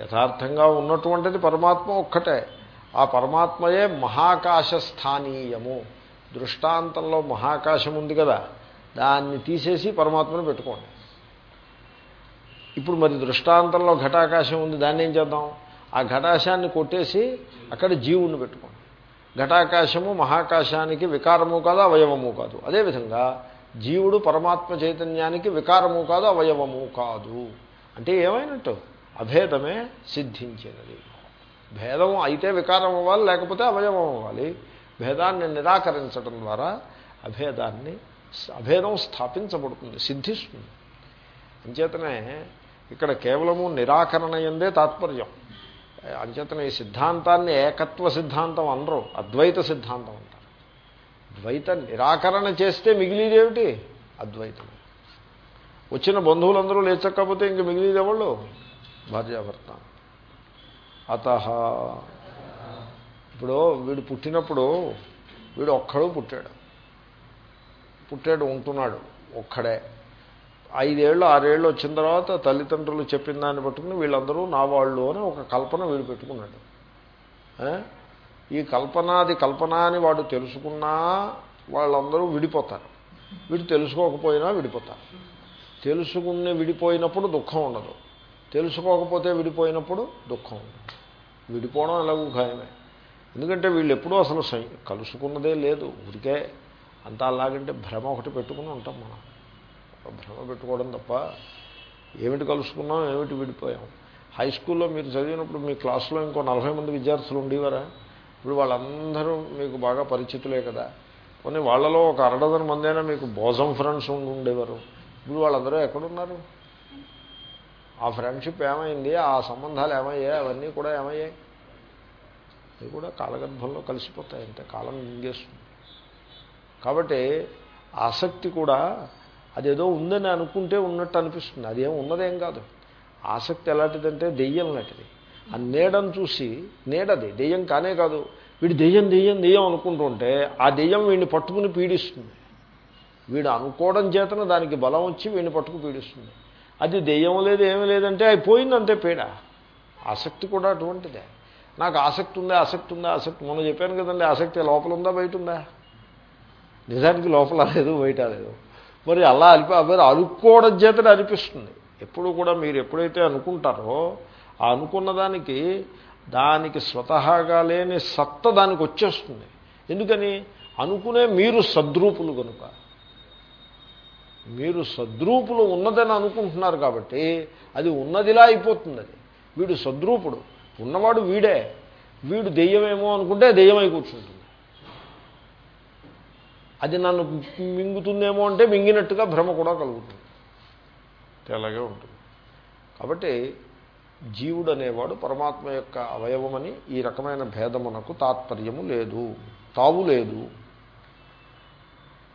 యథార్థంగా ఉన్నటువంటిది పరమాత్మ ఒక్కటే. ఆ పరమాత్మయే మహాకాశ స్థానీయము దృష్టాంతంలో మహాకాశం ఉంది కదా. దాన్ని తీసేసి పరమాత్మను పెట్టుకోండి. ఇప్పుడు మరి దృష్టాంతంలో ఘటాకాశం ఉంది దాన్ని ఏం చేద్దాం? ఆ ఘటాశాన్ని కొట్టేసి అక్కడ జీవుణ్ణి పెట్టుకోండి. ఘటాకాశము మహాకాశానికి వికారము కాదు అవయవము కాదు. అదేవిధంగా జీవుడు పరమాత్మ చైతన్యానికి వికారము కాదు అవయవము కాదు. అంటే ఏమైనట్టు? అభేదమే సిద్ధించినది. భేదం అయితే వికారం అవ్వాలి లేకపోతే అవయవం అవ్వాలి. భేదాన్ని నిరాకరించడం ద్వారా అభేదాన్ని అభేదం స్థాపించబడుతుంది సిద్ధిస్తుంది. అంచేతనే ఇక్కడ కేవలము నిరాకరణ ఎందే తాత్పర్యం. అంచేతన ఈ సిద్ధాంతాన్ని ఏకత్వ సిద్ధాంతం అనరు అద్వైత సిద్ధాంతం అంటారు. ద్వైత నిరాకరణ చేస్తే మిగిలిదేమిటి అద్వైతం. వచ్చిన బంధువులందరూ లేచకపోతే ఇంక మిగిలిదేవాళ్ళు భార్యాభర్త అత ఇప్పుడు వీడు పుట్టినప్పుడు వీడు ఒక్కడు పుట్టాడు. పుట్టాడు ఉంటున్నాడు ఒక్కడే. ఐదేళ్ళు ఆరేళ్ళు వచ్చిన తర్వాత తల్లిదండ్రులు చెప్పిన దాన్ని పట్టుకుని వీళ్ళందరూ నా వాళ్ళు అని ఒక కల్పన వీడు పెట్టుకున్నాడు. ఈ కల్పనాది కల్పన అని వాడు తెలుసుకున్నా వాళ్ళందరూ విడిపోతారు. వీడు తెలుసుకోకపోయినా విడిపోతారు. తెలుసుకుని విడిపోయినప్పుడు దుఃఖం ఉండదు. తెలుసుకోకపోతే విడిపోయినప్పుడు దుఃఖం ఉండదు. విడిపోవడం ఎలాగూ ఖాయమే. ఎందుకంటే వీళ్ళు ఎప్పుడూ అసలు కలుసుకున్నదే లేదు. ఊరికే అంతా అలాగంటే భ్రమ ఒకటి పెట్టుకుని ఉంటాం మనం. భ్రమ పెట్టుకోవడం తప్ప ఏమిటి కలుసుకున్నాం ఏమిటి విడిపోయాం? హై స్కూల్లో మీరు చదివినప్పుడు మీ క్లాసులో ఇంకో నలభై మంది విద్యార్థులు ఉండేవారా? ఇప్పుడు వాళ్ళందరూ మీకు బాగా పరిచితులే కదా. కొన్ని వాళ్ళలో ఒక అరడదన మందైనా మీకు బోజం ఫ్రెండ్స్ ఉండేవారు. ఇప్పుడు వాళ్ళందరూ ఎక్కడున్నారు? ఆ ఫ్రెండ్షిప్ ఏమైంది? ఆ సంబంధాలు ఏమయ్యాయి? అవన్నీ కూడా ఏమయ్యాయి? అవి కూడా కాలగర్భంలో కలిసిపోతాయి అంటే కాలం మింగేస్తుంది. కాబట్టి ఆసక్తి కూడా అదేదో ఉందని అనుకుంటే ఉన్నట్టు అనిపిస్తుంది. అదేం ఉన్నదేం కాదు. ఆసక్తి ఎలాంటిదంటే దెయ్యం లాంటిది. ఆ నీడను చూసి నీడది దెయ్యం కానే కాదు. వీడు దెయ్యం దెయ్యం దెయ్యం అనుకుంటుంటే ఆ దెయ్యం వీడిని పట్టుకుని పీడిస్తుంది. వీడు అనుకోవడం చేతన దానికి బలం వచ్చి వీడిని పట్టుకు పీడిస్తుంది. అది దెయ్యం లేదు ఏమీ లేదంటే అది పోయిందంతే పీడ. ఆసక్తి కూడా అటువంటిదే. నాకు ఆసక్తి ఉందా ఆసక్తి ఉందా ఆసక్తి మొన్న చెప్పాను కదండి ఆసక్తి లోపల ఉందా బయట ఉందా? నిజానికి లోపల లేదు బయట లేదు. మరి అలా అలిపి మరి అలుక్కోవడం చేతనే అనిపిస్తుంది. ఎప్పుడు కూడా మీరు ఎప్పుడైతే అనుకుంటారో ఆ అనుకున్న దానికి దానికి స్వతహాగా లేని సత్త దానికి వచ్చేస్తుంది. ఎందుకని? అనుకునే మీరు సద్రూపులు కనుక మీరు సద్రూపులు ఉన్నదని అనుకుంటున్నారు కాబట్టి అది ఉన్నదిలా అయిపోతుంది అది. వీడు సద్రూపుడు. ఉన్నవాడు వీడే. వీడు దెయ్యమేమో అనుకుంటే దెయ్యమై కూర్చుంటుంది. అది నన్ను మింగుతుందేమో అంటే మింగినట్టుగా భ్రమ కూడా కలుగుతుంది. అలాగే ఉంటుంది. కాబట్టి జీవుడు అనేవాడు పరమాత్మ యొక్క అవయవమని ఈ రకమైన భేదమునకు తాత్పర్యము లేదు తావు లేదు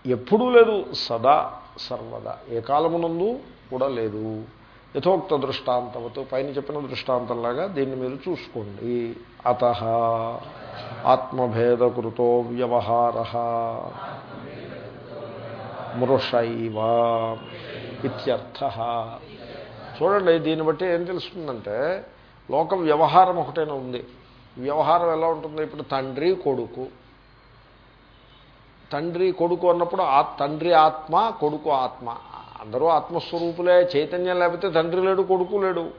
ఎప్పుడూ లేదు సదా సర్వదా ఏ కాలమునందు కూడా లేదు. యథోక్త దృష్టాంతముతో పైన చెప్పిన దృష్టాంతంలాగా దీన్ని మీరు చూసుకోండి. అత ఆత్మభేదకృతో వ్యవహార. మృషైవ ఇత్యర్థ. చూడండి దీన్ని బట్టి ఏం తెలుస్తుందంటే లోక వ్యవహారం ఒకటైనా ఉంది. వ్యవహారం ఎలా ఉంటుంది? ఇప్పుడు తండ్రి కొడుకు. తండ్రి కొడుకు అన్నప్పుడు ఆ తండ్రి ఆత్మ కొడుకు ఆత్మ. అందరూ ఆత్మస్వరూపులే చైతన్యం లేకపోతే తండ్రి లేడు కొడుకు లేడు.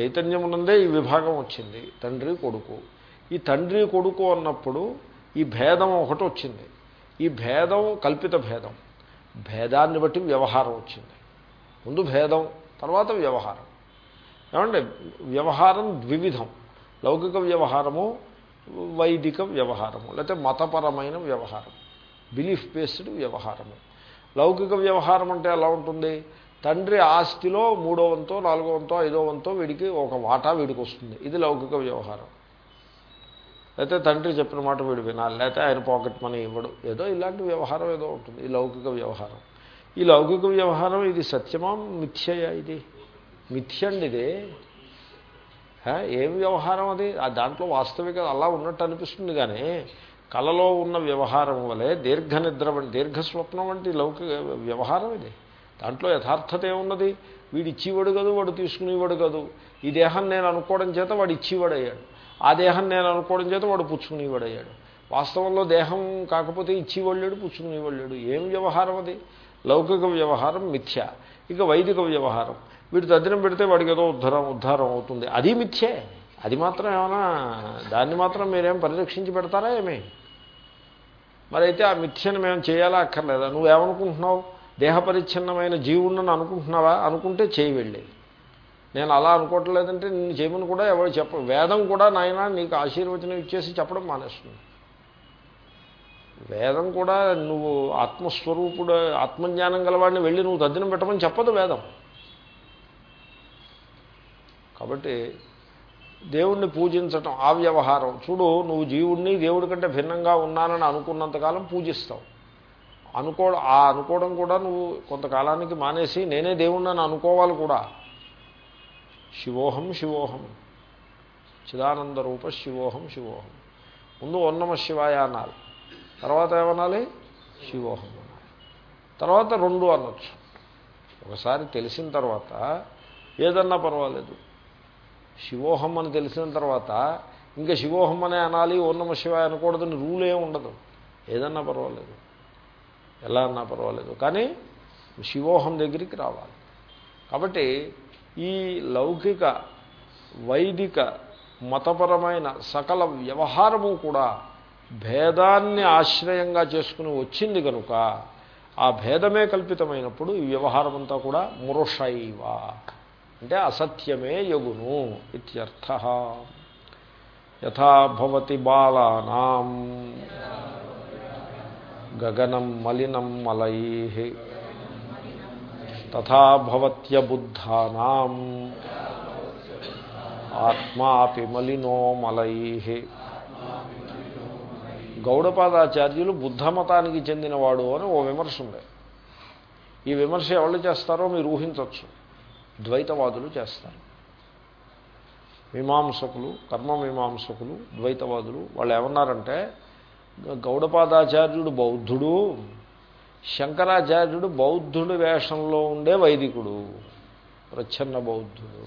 చైతన్యం నుండే ఈ విభాగం వచ్చింది తండ్రి కొడుకు. ఈ తండ్రి కొడుకు అన్నప్పుడు ఈ భేదం ఒకటి వచ్చింది. ఈ భేదం కల్పిత భేదం. భేదాన్ని బట్టి వ్యవహారం వచ్చింది. ముందు భేదం తర్వాత వ్యవహారం. ఏమంటే వ్యవహారం ద్వివిధం. లౌకిక వ్యవహారము వైదిక వ్యవహారము లేకపోతే మతపరమైన వ్యవహారం. బిలీఫ్ బేస్డ్ వ్యవహారము. లౌకిక వ్యవహారం అంటే ఎలా ఉంటుంది? తండ్రి ఆస్తిలో మూడో వంతో నాలుగో వంతో ఐదో వంతో వీడికి ఒక వాటా వీడికి వస్తుంది. ఇది లౌకిక వ్యవహారం. లేకపోతే తండ్రి చెప్పిన మాట వీడు వినాలి లేకపోతే ఆయన పాకెట్ మనీ ఇవ్వడు. ఏదో ఇలాంటి వ్యవహారం ఏదో ఉంటుంది ఈ లౌకిక వ్యవహారం. ఈ లౌకిక వ్యవహారం ఇది సత్యమా మిథ్యయా ఇది? మిథ్య అండి ఇది. ఏం వ్యవహారం అది? దాంట్లో వాస్తవిక అలా ఉన్నట్టు అనిపిస్తుంది కానీ కళలో ఉన్న వ్యవహారం వలె దీర్ఘ నిద్ర దీర్ఘస్వప్నం వంటి లౌకిక వ్యవహారం ఇది. దాంట్లో యథార్థత ఏమున్నది? వీడు ఇచ్చివాడు కాదు వాడు తీసుకునేవాడు కాదు. ఈ దేహం నేను అనుకోవడం చేత వాడు ఇచ్చివాడు అయ్యాడు ఆ దేహం నేను అనుకోవడం చేత వాడు పుచ్చుకునేవాడయ్యాడు. వాస్తవంలో దేహం కాకపోతే ఇచ్చేవాళ్ళాడు పుచ్చుకునేవాళ్ళాడు. ఏం వ్యవహారం అది? లౌకిక వ్యవహారం మిథ్య. ఇక వైదిక వ్యవహారం. వీడు తద్దినం పెడితే వాడికి ఏదో ఉద్ధారం ఉద్ధారం అవుతుంది. అది మిథ్యే. అది మాత్రం ఏమైనా దాన్ని మాత్రం మీరేం పరిరక్షించి పెడతారా ఏమే? మరి అయితే ఆ మిథ్యను మేము చేయాలా అక్కర్లేదా? నువ్వేమనుకుంటున్నావు? దేహపరిచ్ఛిన్నమైన జీవుణ్ణని అనుకుంటున్నావా? అనుకుంటే చేయి వెళ్ళేది. నేను అలా అనుకోవట్లేదంటే నేను చేయమని కూడా ఎవరు చెప్ప వేదం కూడా నాయన నీకు ఆశీర్వచనం ఇచ్చేసి చెప్పడం మానేస్తుంది. వేదం కూడా నువ్వు ఆత్మస్వరూపుడు ఆత్మజ్ఞానం గలవాడిని వెళ్ళి నువ్వు తద్దినం పెట్టమని చెప్పదు వేదం. కాబట్టి దేవుణ్ణి పూజించటం ఆ వ్యవహారం. చూడు నువ్వు జీవుణ్ణి దేవుడి కంటే భిన్నంగా ఉన్నానని అనుకున్నంతకాలం పూజిస్తావు. అనుకో ఆ అనుకోవడం కూడా నువ్వు కొంతకాలానికి మానేసి నేనే దేవుణ్ణి అనుకోవాలి కూడా. శివోహం శివోహం. చిదానంద రూప శివోహం శివోహం. ముందు ఓన్నమ శివాయ అనాలి. తర్వాత ఏమనాలి? శివోహం అనాలి. తర్వాత రెండు అనొచ్చు. ఒకసారి తెలిసిన తర్వాత ఏదన్నా పర్వాలేదు. శివోహం అని తెలిసిన తర్వాత ఇంకా శివోహం అనే అనాలి ఓన్నమ శివాయ అనకూడదని రూల్ ఏమి ఉండదు. ఏదన్నా పర్వాలేదు. ఎలా అన్నా పర్వాలేదు. కానీ శివోహం దగ్గరికి రావాలి. కాబట్టి ఈ లౌకిక వైదిక మతపరమైన సకల వ్యవహారము కూడా భేదాన్ని ఆశ్రయంగా చేసుకుని వచ్చింది కనుక ఆ భేదమే కల్పితమైనప్పుడు ఈ వ్యవహారం అంతా కూడా మురుషైవ. అంటే అసత్యమే యగును ఇత్యర్థ. యథాభవతి బాలానా గగనం మలినం మలై. తథాభవత్యబుద్ధానాం ఆత్మాపి మలినో మలై. గౌడపాదాచార్యులు బుద్ధమతానికి చెందినవాడు అని ఓ విమర్శ ఉంది ఈ విమర్శ ఎవరు చేస్తారో మీరు ఊహించవచ్చు ద్వైతవాదులు చేస్తారు. మీమాంసకులు కర్మమీమాంసకులు ద్వైతవాదులు వాళ్ళు ఏమన్నారంటే గౌడపాదాచార్యుడు బౌద్ధుడు శంకరాచార్యుడు బౌద్ధుడి వేషంలో ఉండే వైదికుడు. ప్రచ్ఛన్న బౌద్ధుడు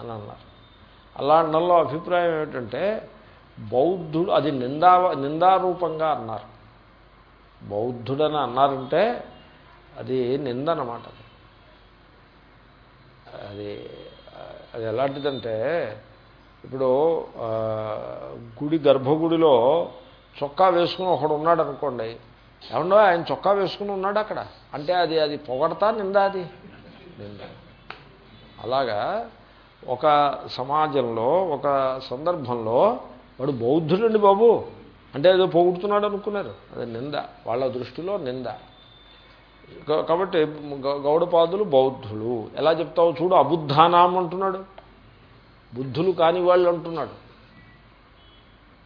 అని అన్నారు. అలా అన్నంలో అభిప్రాయం ఏమిటంటే బౌద్ధుడు అది నిందా నిందారూపంగా అన్నారు. బౌద్ధుడని అన్నారంటే అది నిందనమాట అది. అది అది ఎలాంటిదంటే ఇప్పుడు గుడి గర్భగుడిలో చొక్కా వేసుకుని ఒకడు ఉన్నాడు అనుకోండి ఏమన్నా ఆయన చొక్కా వేసుకుని ఉన్నాడు అక్కడ. అంటే అది అది పొగడతా నిందా అది? నిందా అలాగా ఒక సమాజంలో ఒక సందర్భంలో వాడు బౌద్ధుడండి బాబు. అంటే ఏదో పొగుడుతున్నాడు అనుకున్నారు. అది నింద వాళ్ళ దృష్టిలో నింద కాబట్టి గౌడపాదులు బౌద్ధులు. ఎలా చెప్తావు చూడు. అబుద్ధానాం అంటున్నాడు. బుద్ధులు కాని వాళ్ళు అంటున్నాడు.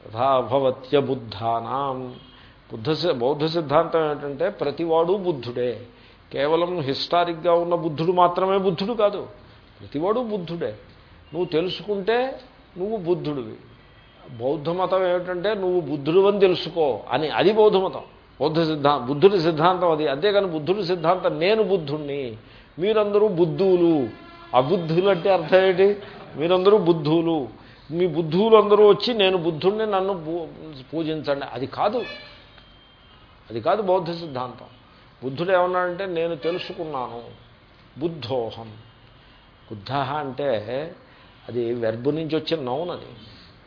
యథాభవత్య బుద్ధానాం. బుద్ధ బౌద్ధ సిద్ధాంతం ఏంటంటే ప్రతివాడు బుద్ధుడే. కేవలం హిస్టారిక్గా ఉన్న బుద్ధుడు మాత్రమే బుద్ధుడు కాదు. ప్రతివాడు బుద్ధుడే. నువ్వు తెలుసుకుంటే నువ్వు బుద్ధుడివి. బౌద్ధ మతం ఏమిటంటే నువ్వు బుద్ధుడు అని తెలుసుకో అని అది బౌద్ధ మతం. బౌద్ధ సిద్ధాంతం బుద్ధుడి సిద్ధాంతం అది. అంతేగాని బుద్ధుడి సిద్ధాంతం నేను బుద్ధుణ్ణి. మీరందరూ బుద్ధువులు. అబుద్ధులు అంటే అర్థం ఏంటి? మీరందరూ బుద్ధువులు. మీ బుద్ధువులు అందరూ వచ్చి నేను బుద్ధుణ్ణి నన్ను పూ- పూజించండి. అది కాదు. అది కాదు బౌద్ధ సిద్ధాంతం. బుద్ధుడు ఏమన్నాడంటే నేను తెలుసుకున్నాను. బుద్ధోహం. బుద్ధ అంటే అది వెర్బు నుంచి వచ్చిన నౌన్ అది.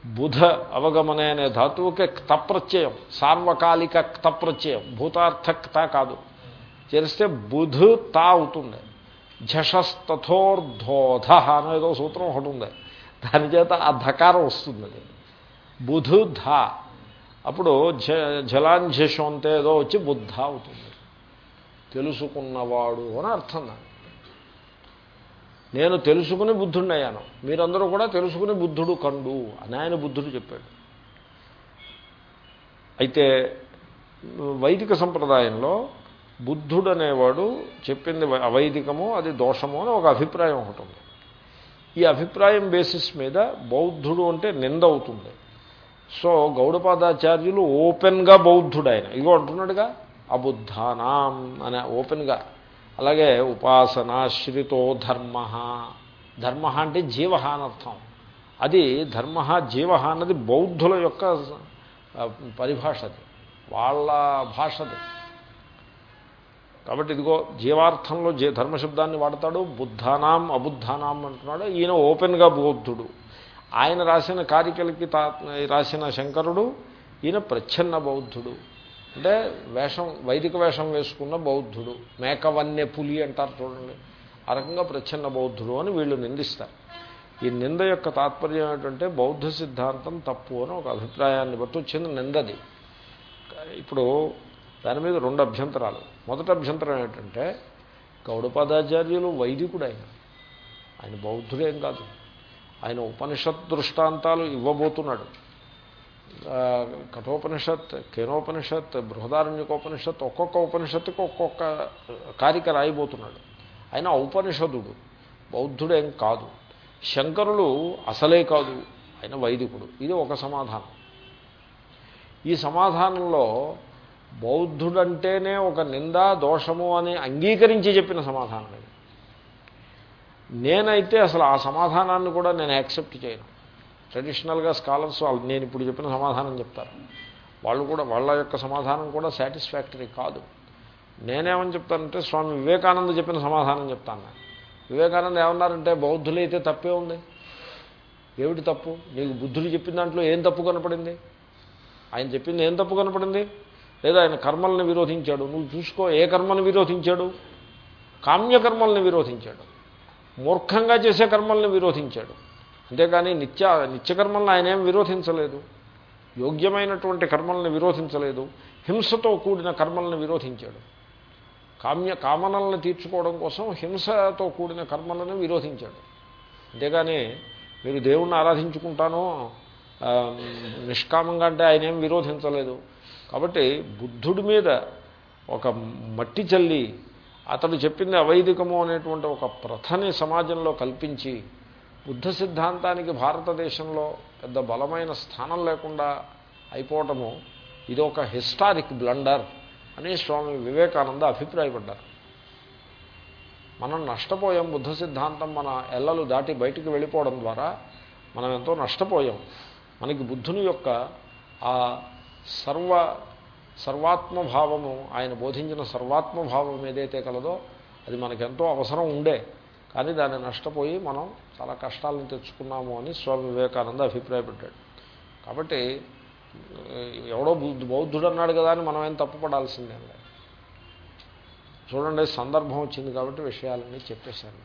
బుధ అవగమనే అనే ధాతువుకి క్తప్రత్యయం సార్వకాలిక క్తప్రత్యయం భూతార్థ క్త కాదు. చేస్తే బుధు తా అవుతుంది ఝషస్తథోర్ధోధ అనేదో సూత్రం ఒకటి ఉంది. దాని చేత ఆ ధకారం వస్తుంది అది. బుధు ధ. అప్పుడు జ జలాంజషోంతే ఏదో వచ్చి బుద్ధ అవుతుంది. తెలుసుకున్నవాడు అని అర్థం దాన్ని నేను తెలుసుకుని బుద్ధుడిని అయ్యాను మీరందరూ కూడా తెలుసుకుని బుద్ధుడు కండు అని ఆయన బుద్ధుడు చెప్పాడు. అయితే వైదిక సంప్రదాయంలో బుద్ధుడు అనేవాడు చెప్పింది అవైదికము అది దోషము అని ఒక అభిప్రాయం ఒకటి ఉంది. ఈ అభిప్రాయం బేసిస్ మీద బౌద్ధుడు అంటే నింద అవుతుంది. సో గౌడపాదాచార్యులు ఓపెన్గా బౌద్ధుడు ఆయన ఇగో అంటున్నాడుగా అబుద్ధానాం అనే ఓపెన్గా. అలాగే ఉపాసనాశ్రితో ధర్మ. ధర్మ అంటే జీవ అనర్థం అది ధర్మ జీవ అన్నది బౌద్ధుల యొక్క పరిభాష అది. వాళ్ళ భాషది కాబట్టి ఇదిగో జీవార్థంలో జీ ధర్మశబ్దాన్ని వాడతాడు బుద్ధానాం అబుద్ధానాం అంటున్నాడు. ఈయన ఓపెన్గా బౌద్ధుడు. ఆయన రాసిన కారికలకి రాసిన శంకరుడు ఈయన ప్రచ్ఛన్న బౌద్ధుడు. అంటే వేషం వైదిక వేషం వేసుకున్న బౌద్ధుడు. మేకవన్య పులి అంటారు చూడండి. ఆ రకంగా ప్రచ్ఛన్న బౌద్ధుడు అని వీళ్ళు నిందిస్తారు. ఈ నింద యొక్క తాత్పర్యం ఏంటంటే బౌద్ధ సిద్ధాంతం తప్పు అని ఒక అభిప్రాయాన్ని బట్టి వచ్చింది నిందది. ఇప్పుడు దాని మీద రెండు అభ్యంతరాలు. మొదటి అభ్యంతరం ఏంటంటే గౌడపాదాచార్యులు వైదికుడు ఆయన ఆయన బౌద్ధుడేం కాదు. ఆయన ఉపనిషత్ దృష్టాంతాలు ఇవ్వబోతున్నాడు. కఠోపనిషత్ కేనోపనిషత్ బృహదారణ్యకోపనిషత్ ఒక్కొక్క ఉపనిషత్తుకు ఒక్కొక్క కారిక రాయిపోతున్నాడు ఆయన ఔపనిషదుడు బౌద్ధుడేం కాదు. శంకరులు అసలే కాదు ఆయన వైదికుడు. ఇది ఒక సమాధానం. ఈ సమాధానంలో బౌద్ధుడంటేనే ఒక నిందా దోషము అని అంగీకరించి చెప్పిన సమాధానం ఇది. నేనైతే అసలు ఆ సమాధానాన్ని కూడా నేను యాక్సెప్ట్ చేయను. ట్రెడిషనల్గా స్కాలర్స్ వాళ్ళు నేను ఇప్పుడు చెప్పిన సమాధానం చెప్తారు. వాళ్ళు కూడా వాళ్ళ యొక్క సమాధానం కూడా సాటిస్ఫాక్టరీ కాదు. నేనేమని చెప్తానంటే స్వామి వివేకానంద చెప్పిన సమాధానం చెప్తాను నేను. వివేకానంద ఏమన్నారంటే బౌద్ధులైతే తప్పే ఉంది. ఏమిటి తప్పు? నీకు బుద్ధుడు చెప్పిన దాంట్లో ఏం తప్పు కనపడింది? ఆయన చెప్పింది ఏం తప్పు కనపడింది? లేదా ఆయన కర్మల్ని విరోధించాడు? నువ్వు చూసుకో ఏ కర్మను విరోధించాడు? కామ్యకర్మల్ని విరోధించాడు. మూర్ఖంగా చేసే కర్మల్ని విరోధించాడు. అంతేకాని నిత్య నిత్యకర్మల్ని ఆయన ఏం విరోధించలేదు. యోగ్యమైనటువంటి కర్మల్ని విరోధించలేదు. హింసతో కూడిన కర్మల్ని విరోధించాడు. కామ్య కామనల్ని తీర్చుకోవడం కోసం హింసతో కూడిన కర్మలను విరోధించాడు. అంతేగాని మీరు దేవుణ్ణి ఆరాధించుకుంటాను నిష్కామంగా అంటే ఆయన ఏం విరోధించలేదు. కాబట్టి బుద్ధుడి మీద ఒక మట్టి చల్లి అతడు చెప్పింది అవైదికము అనేటువంటి ఒక ప్రథని సమాజంలో కల్పించి బుద్ధ సిద్ధాంతానికి భారతదేశంలో పెద్ద బలమైన స్థానం లేకుండా అయిపోవటము ఇది ఒక హిస్టారిక్ బ్లండర్ అని స్వామి వివేకానంద అభిప్రాయపడ్డారు. మనం నష్టపోయాం బుద్ధ సిద్ధాంతం మన ఎల్లలు దాటి బయటికి వెళ్ళిపోవడం ద్వారా మనం ఎంతో నష్టపోయాం. మనకి బుద్ధుని యొక్క ఆ సర్వ సర్వాత్మభావము ఆయన బోధించిన సర్వాత్మభావం ఏదైతే కలదో అది మనకెంతో అవసరం ఉండే. కానీ దాన్ని నష్టపోయి మనం చాలా కష్టాలను తెచ్చుకున్నాము అని స్వామి వివేకానంద అభిప్రాయపడ్డాడు. కాబట్టి ఎవడో బౌద్ధుడు అన్నాడు కదా అని మనం ఏం తప్పుపడాల్సిందే లేదు చూడండి సందర్భం వచ్చింది కాబట్టి విషయాలన్నీ చెప్పేశాను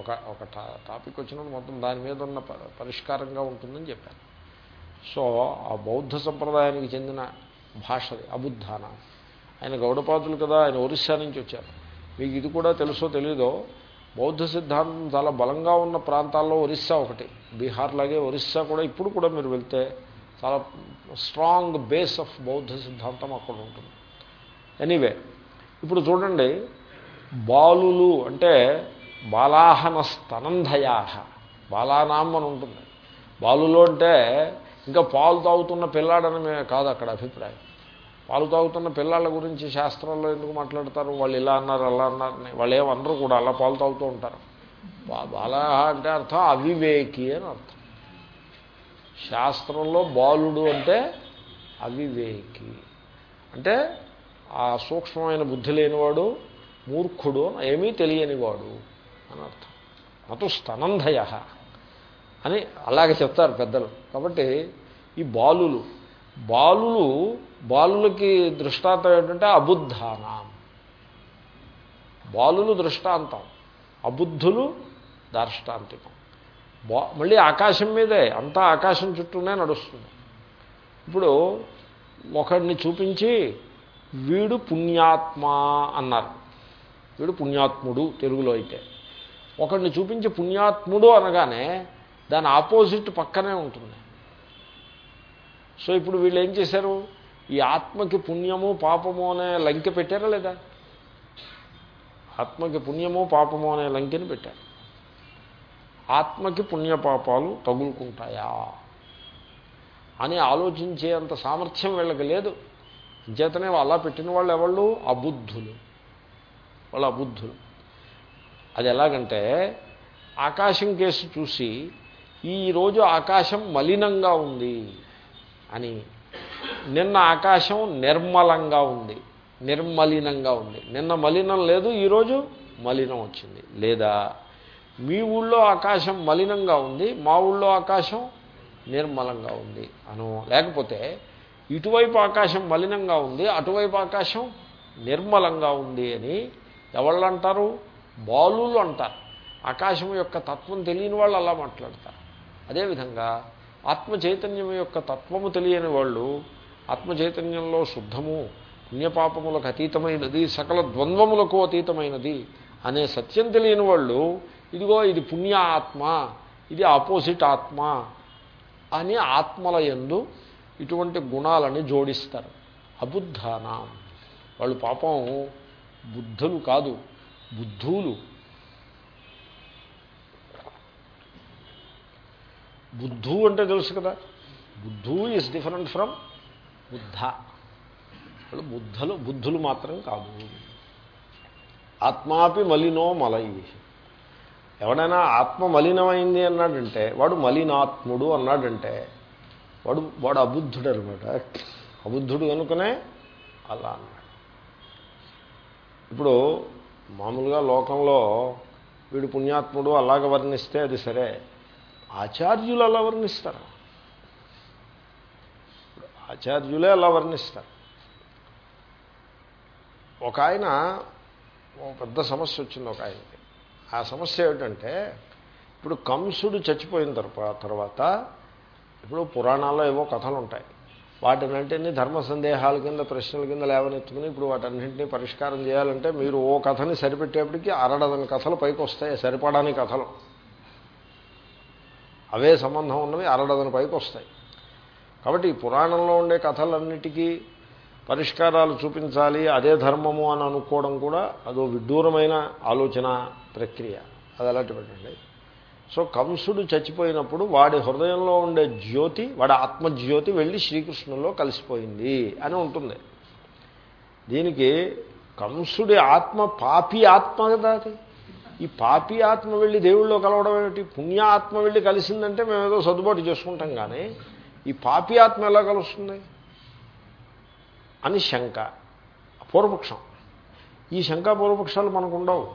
ఒక ఒక టాపిక్ వచ్చినప్పుడు మొత్తం దాని మీద ఉన్న పరిష్కారంగా ఉంటుందని చెప్పాను సో ఆ బౌద్ధ సంప్రదాయానికి చెందిన భాషది అబుద్ధాన. ఆయన గౌడపాతులు కదా ఆయన ఒరిస్సా నుంచి వచ్చారు. మీకు ఇది కూడా తెలుసో తెలీదో బౌద్ధ సిద్ధాంతం చాలా బలంగా ఉన్న ప్రాంతాల్లో ఒరిస్సా ఒకటి. బీహార్ లాగే ఒరిస్సా కూడా ఇప్పుడు కూడా మీరు వెళ్తే చాలా స్ట్రాంగ్ బేస్ ఆఫ్ బౌద్ధ సిద్ధాంతం అక్కడ ఉంటుంది. ఎనీవే ఇప్పుడు చూడండి బాలులు అంటే బాలాహన స్తనంధయాహ బాలానాం అని ఉంటుంది. బాలులు అంటే ఇంకా పాలు తాగుతున్న పిల్లాడని కాదు అక్కడ అభిప్రాయం. పాలు తాగుతున్న పిల్లల గురించి శాస్త్రంలో ఎందుకు మాట్లాడతారు? వాళ్ళు ఇలా అన్నారు అలా అన్నారు వాళ్ళు ఏమన్నారు కూడా అలా పాలు తాగుతూ ఉంటారు. బాల అంటే అర్థం అవివేకి అని అర్థం. శాస్త్రంలో బాలుడు అంటే అవివేకి. అంటే ఆ సూక్ష్మమైన బుద్ధి లేనివాడు మూర్ఖుడు ఏమీ తెలియనివాడు అని అర్థం. అటు స్తనంధయ. అని అలాగే చెప్తారు పెద్దలు. కాబట్టి ఈ బాలులు బాలులు బాలులకి దృష్టాంతం ఏంటంటే అబుద్ధానం. బాలులు దృష్టాంతం అబుద్ధులు దార్ష్టాంతికం. బా మళ్ళీ ఆకాశం మీదే అంతా ఆకాశం చుట్టూనే నడుస్తుంది. ఇప్పుడు ఒకడిని చూపించి వీడు పుణ్యాత్మ అన్నారు. వీడు పుణ్యాత్ముడు తెలుగులో అయితే. ఒకడిని చూపించి పుణ్యాత్ముడు అనగానే దాని ఆపోజిట్ పక్కనే ఉంటుంది. సో ఇప్పుడు వీళ్ళు ఏం చేశారు? ఈ ఆత్మకి పుణ్యము పాపము అనే లంకె పెట్టారా లేదా? ఆత్మకి పుణ్యము పాపము అనే లంకెని పెట్టారు. ఆత్మకి పుణ్యపాపాలు తగులుకుంటాయా? అని ఆలోచించేంత సామర్థ్యం వీళ్ళకి లేదు. చేతనే అలా పెట్టిన వాళ్ళు ఎవళ్ళు? అబుద్ధులు. వాళ్ళు అబుద్ధులు. అది ఎలాగంటే ఆకాశం కేసు చూసి ఈరోజు ఆకాశం మలినంగా ఉంది అని. నిన్న ఆకాశం నిర్మలంగా ఉంది నిర్మలినంగా ఉంది. నిన్న మలినం లేదు ఈరోజు మలినం వచ్చింది. లేదా మీ ఊళ్ళో ఆకాశం మలినంగా ఉంది మా ఊళ్ళో ఆకాశం నిర్మలంగా ఉంది అను. లేకపోతే ఇటువైపు ఆకాశం మలినంగా ఉంది అటువైపు ఆకాశం నిర్మలంగా ఉంది అని ఎవళ్ళు అంటారు? బాలులు అంటారు. ఆకాశం యొక్క తత్వం తెలియని వాళ్ళు అలా మాట్లాడతారు. అదేవిధంగా ఆత్మచైతన్యం యొక్క తత్వము తెలియని వాళ్ళు ఆత్మచైతన్యంలో శుద్ధము పుణ్యపాపములకు అతీతమైనది సకల ద్వంద్వములకు అతీతమైనది అనే సత్యం తెలియని వాళ్ళు ఇదిగో ఇది పుణ్య ఆత్మ ఇది ఆపోజిట్ ఆత్మ అని ఆత్మల ఎందు ఇటువంటి గుణాలని జోడిస్తారు. అబుద్ధానా. వాళ్ళు పాపం బుద్ధులు కాదు బుద్ధులు. బుద్ధు అంటే తెలుసు కదా. బుద్ధు ఈజ్ డిఫరెంట్ ఫ్రమ్ బుద్ధ. వాళ్ళు బుద్ధలు బుద్ధులు మాత్రం కాదు. ఆత్మాపి మలినో మలై. ఎవడైనా ఆత్మ మలినమైంది అన్నాడంటే వాడు మలినాత్ముడు అన్నాడంటే వాడు వాడు అబుద్ధుడు అనమాట అబుద్ధుడు కనుకనే అలా అన్నాడు. ఇప్పుడు మామూలుగా లోకంలో వీడు పుణ్యాత్ముడు అలాగ వర్ణిస్తే అది సరే. ఆచార్యులు అలా వర్ణిస్తారు. ఆచార్యులే అలా వర్ణిస్తారు. ఒక ఆయన ఒక పెద్ద సమస్య వచ్చింది ఒక ఆయనకి. ఆ సమస్య ఏమిటంటే ఇప్పుడు కంసుడు చచ్చిపోయిన తర్వాత తర్వాత ఇప్పుడు పురాణాల్లో ఏవో కథలు ఉంటాయి వాటినంటిని ధర్మ సందేహాల కింద ప్రశ్నల కింద లేవనెత్తుకుని ఇప్పుడు వాటన్నింటినీ పరిష్కారం చేయాలంటే మీరు ఓ కథని సరిపెట్టేప్పటికీ అరడదని కథలు పైకి వస్తాయి సరిపడాని కథలు. అవే సంబంధం ఉన్నవి అరడదన పైకి వస్తాయి. కాబట్టి ఈ పురాణంలో ఉండే కథలన్నిటికీ పరిష్కారాలు చూపించాలి అదే ధర్మము అని అనుకోవడం కూడా అదో విడ్డూరమైన ఆలోచన ప్రక్రియ. అది అలాంటి పెట్టండి సో కంసుడు చచ్చిపోయినప్పుడు వాడి హృదయంలో ఉండే జ్యోతి వాడి ఆత్మజ్యోతి వెళ్ళి శ్రీకృష్ణుల్లో కలిసిపోయింది అని ఉంటుంది. దీనికి కంసుడి ఆత్మ పాపి ఆత్మ కదా అది. ఈ పాపి ఆత్మ వెళ్ళి దేవుళ్ళో కలవడం ఏమిటి? పుణ్య ఆత్మ వెళ్ళి కలిసిందంటే మేము ఏదో సర్దుబాటు చేసుకుంటాం కానీ ఈ పాపి ఆత్మ ఎలా కలుస్తుంది? అని శంక. పూర్వపక్షం ఈ శంకా పూర్వపక్షాలు మనకు ఉండవు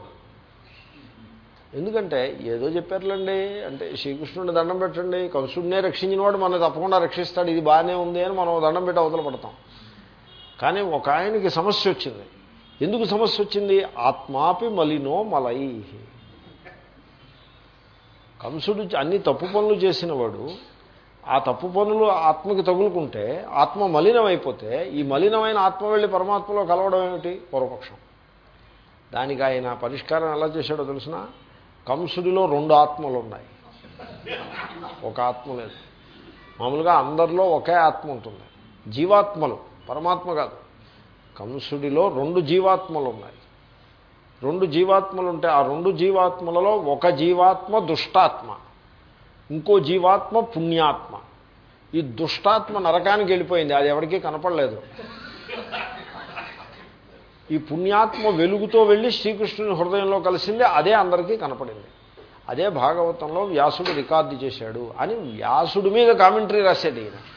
ఎందుకంటే ఏదో చెప్పారులేండి అంటే శ్రీకృష్ణుడిని దండం పెట్టండి కంసుడినే రక్షించిన వాడు మనం తప్పకుండా రక్షిస్తాడు ఇది బాగానే ఉంది అని మనం దండం పెట్టి అవతల పడతాం. కానీ ఒక ఆయనకి సమస్య వచ్చింది. ఎందుకు సమస్య వచ్చింది? ఆత్మాపి మలినో మలై. కంసుడు అన్ని తప్పు పనులు చేసినవాడు. ఆ తప్పు పనులు ఆత్మకి తగులుకుంటే ఆత్మ మలినమైపోతే ఈ మలినమైన ఆత్మ వెళ్ళి పరమాత్మలో కలవడం ఏమిటి? పూర్వపక్షం దానికి ఆయన పరిష్కారం ఎలా చేశాడో తెలిసిన? కంసుడిలో రెండు ఆత్మలు ఉన్నాయి. ఒక ఆత్మ లేదు. మామూలుగా అందరిలో ఒకే ఆత్మ ఉంటుంది. జీవాత్మలు పరమాత్మ కాదు. కంసుడిలో రెండు జీవాత్మలు ఉన్నాయి రెండు జీవాత్మలు ఉంటే ఆ రెండు జీవాత్మలలో ఒక జీవాత్మ దుష్టాత్మ ఇంకో జీవాత్మ పుణ్యాత్మ. ఈ దుష్టాత్మ నరకానికి వెళ్ళిపోయింది అది ఎవరికీ కనపడలేదు. ఈ పుణ్యాత్మ వెలుగుతో వెళ్ళి శ్రీకృష్ణుని హృదయంలో కలిసింది అదే అందరికీ కనపడింది. అదే భాగవతంలో వ్యాసుడు రికార్డు చేశాడు అని వ్యాసుడి మీద కామెంటరీ రాశాడు ఈయన.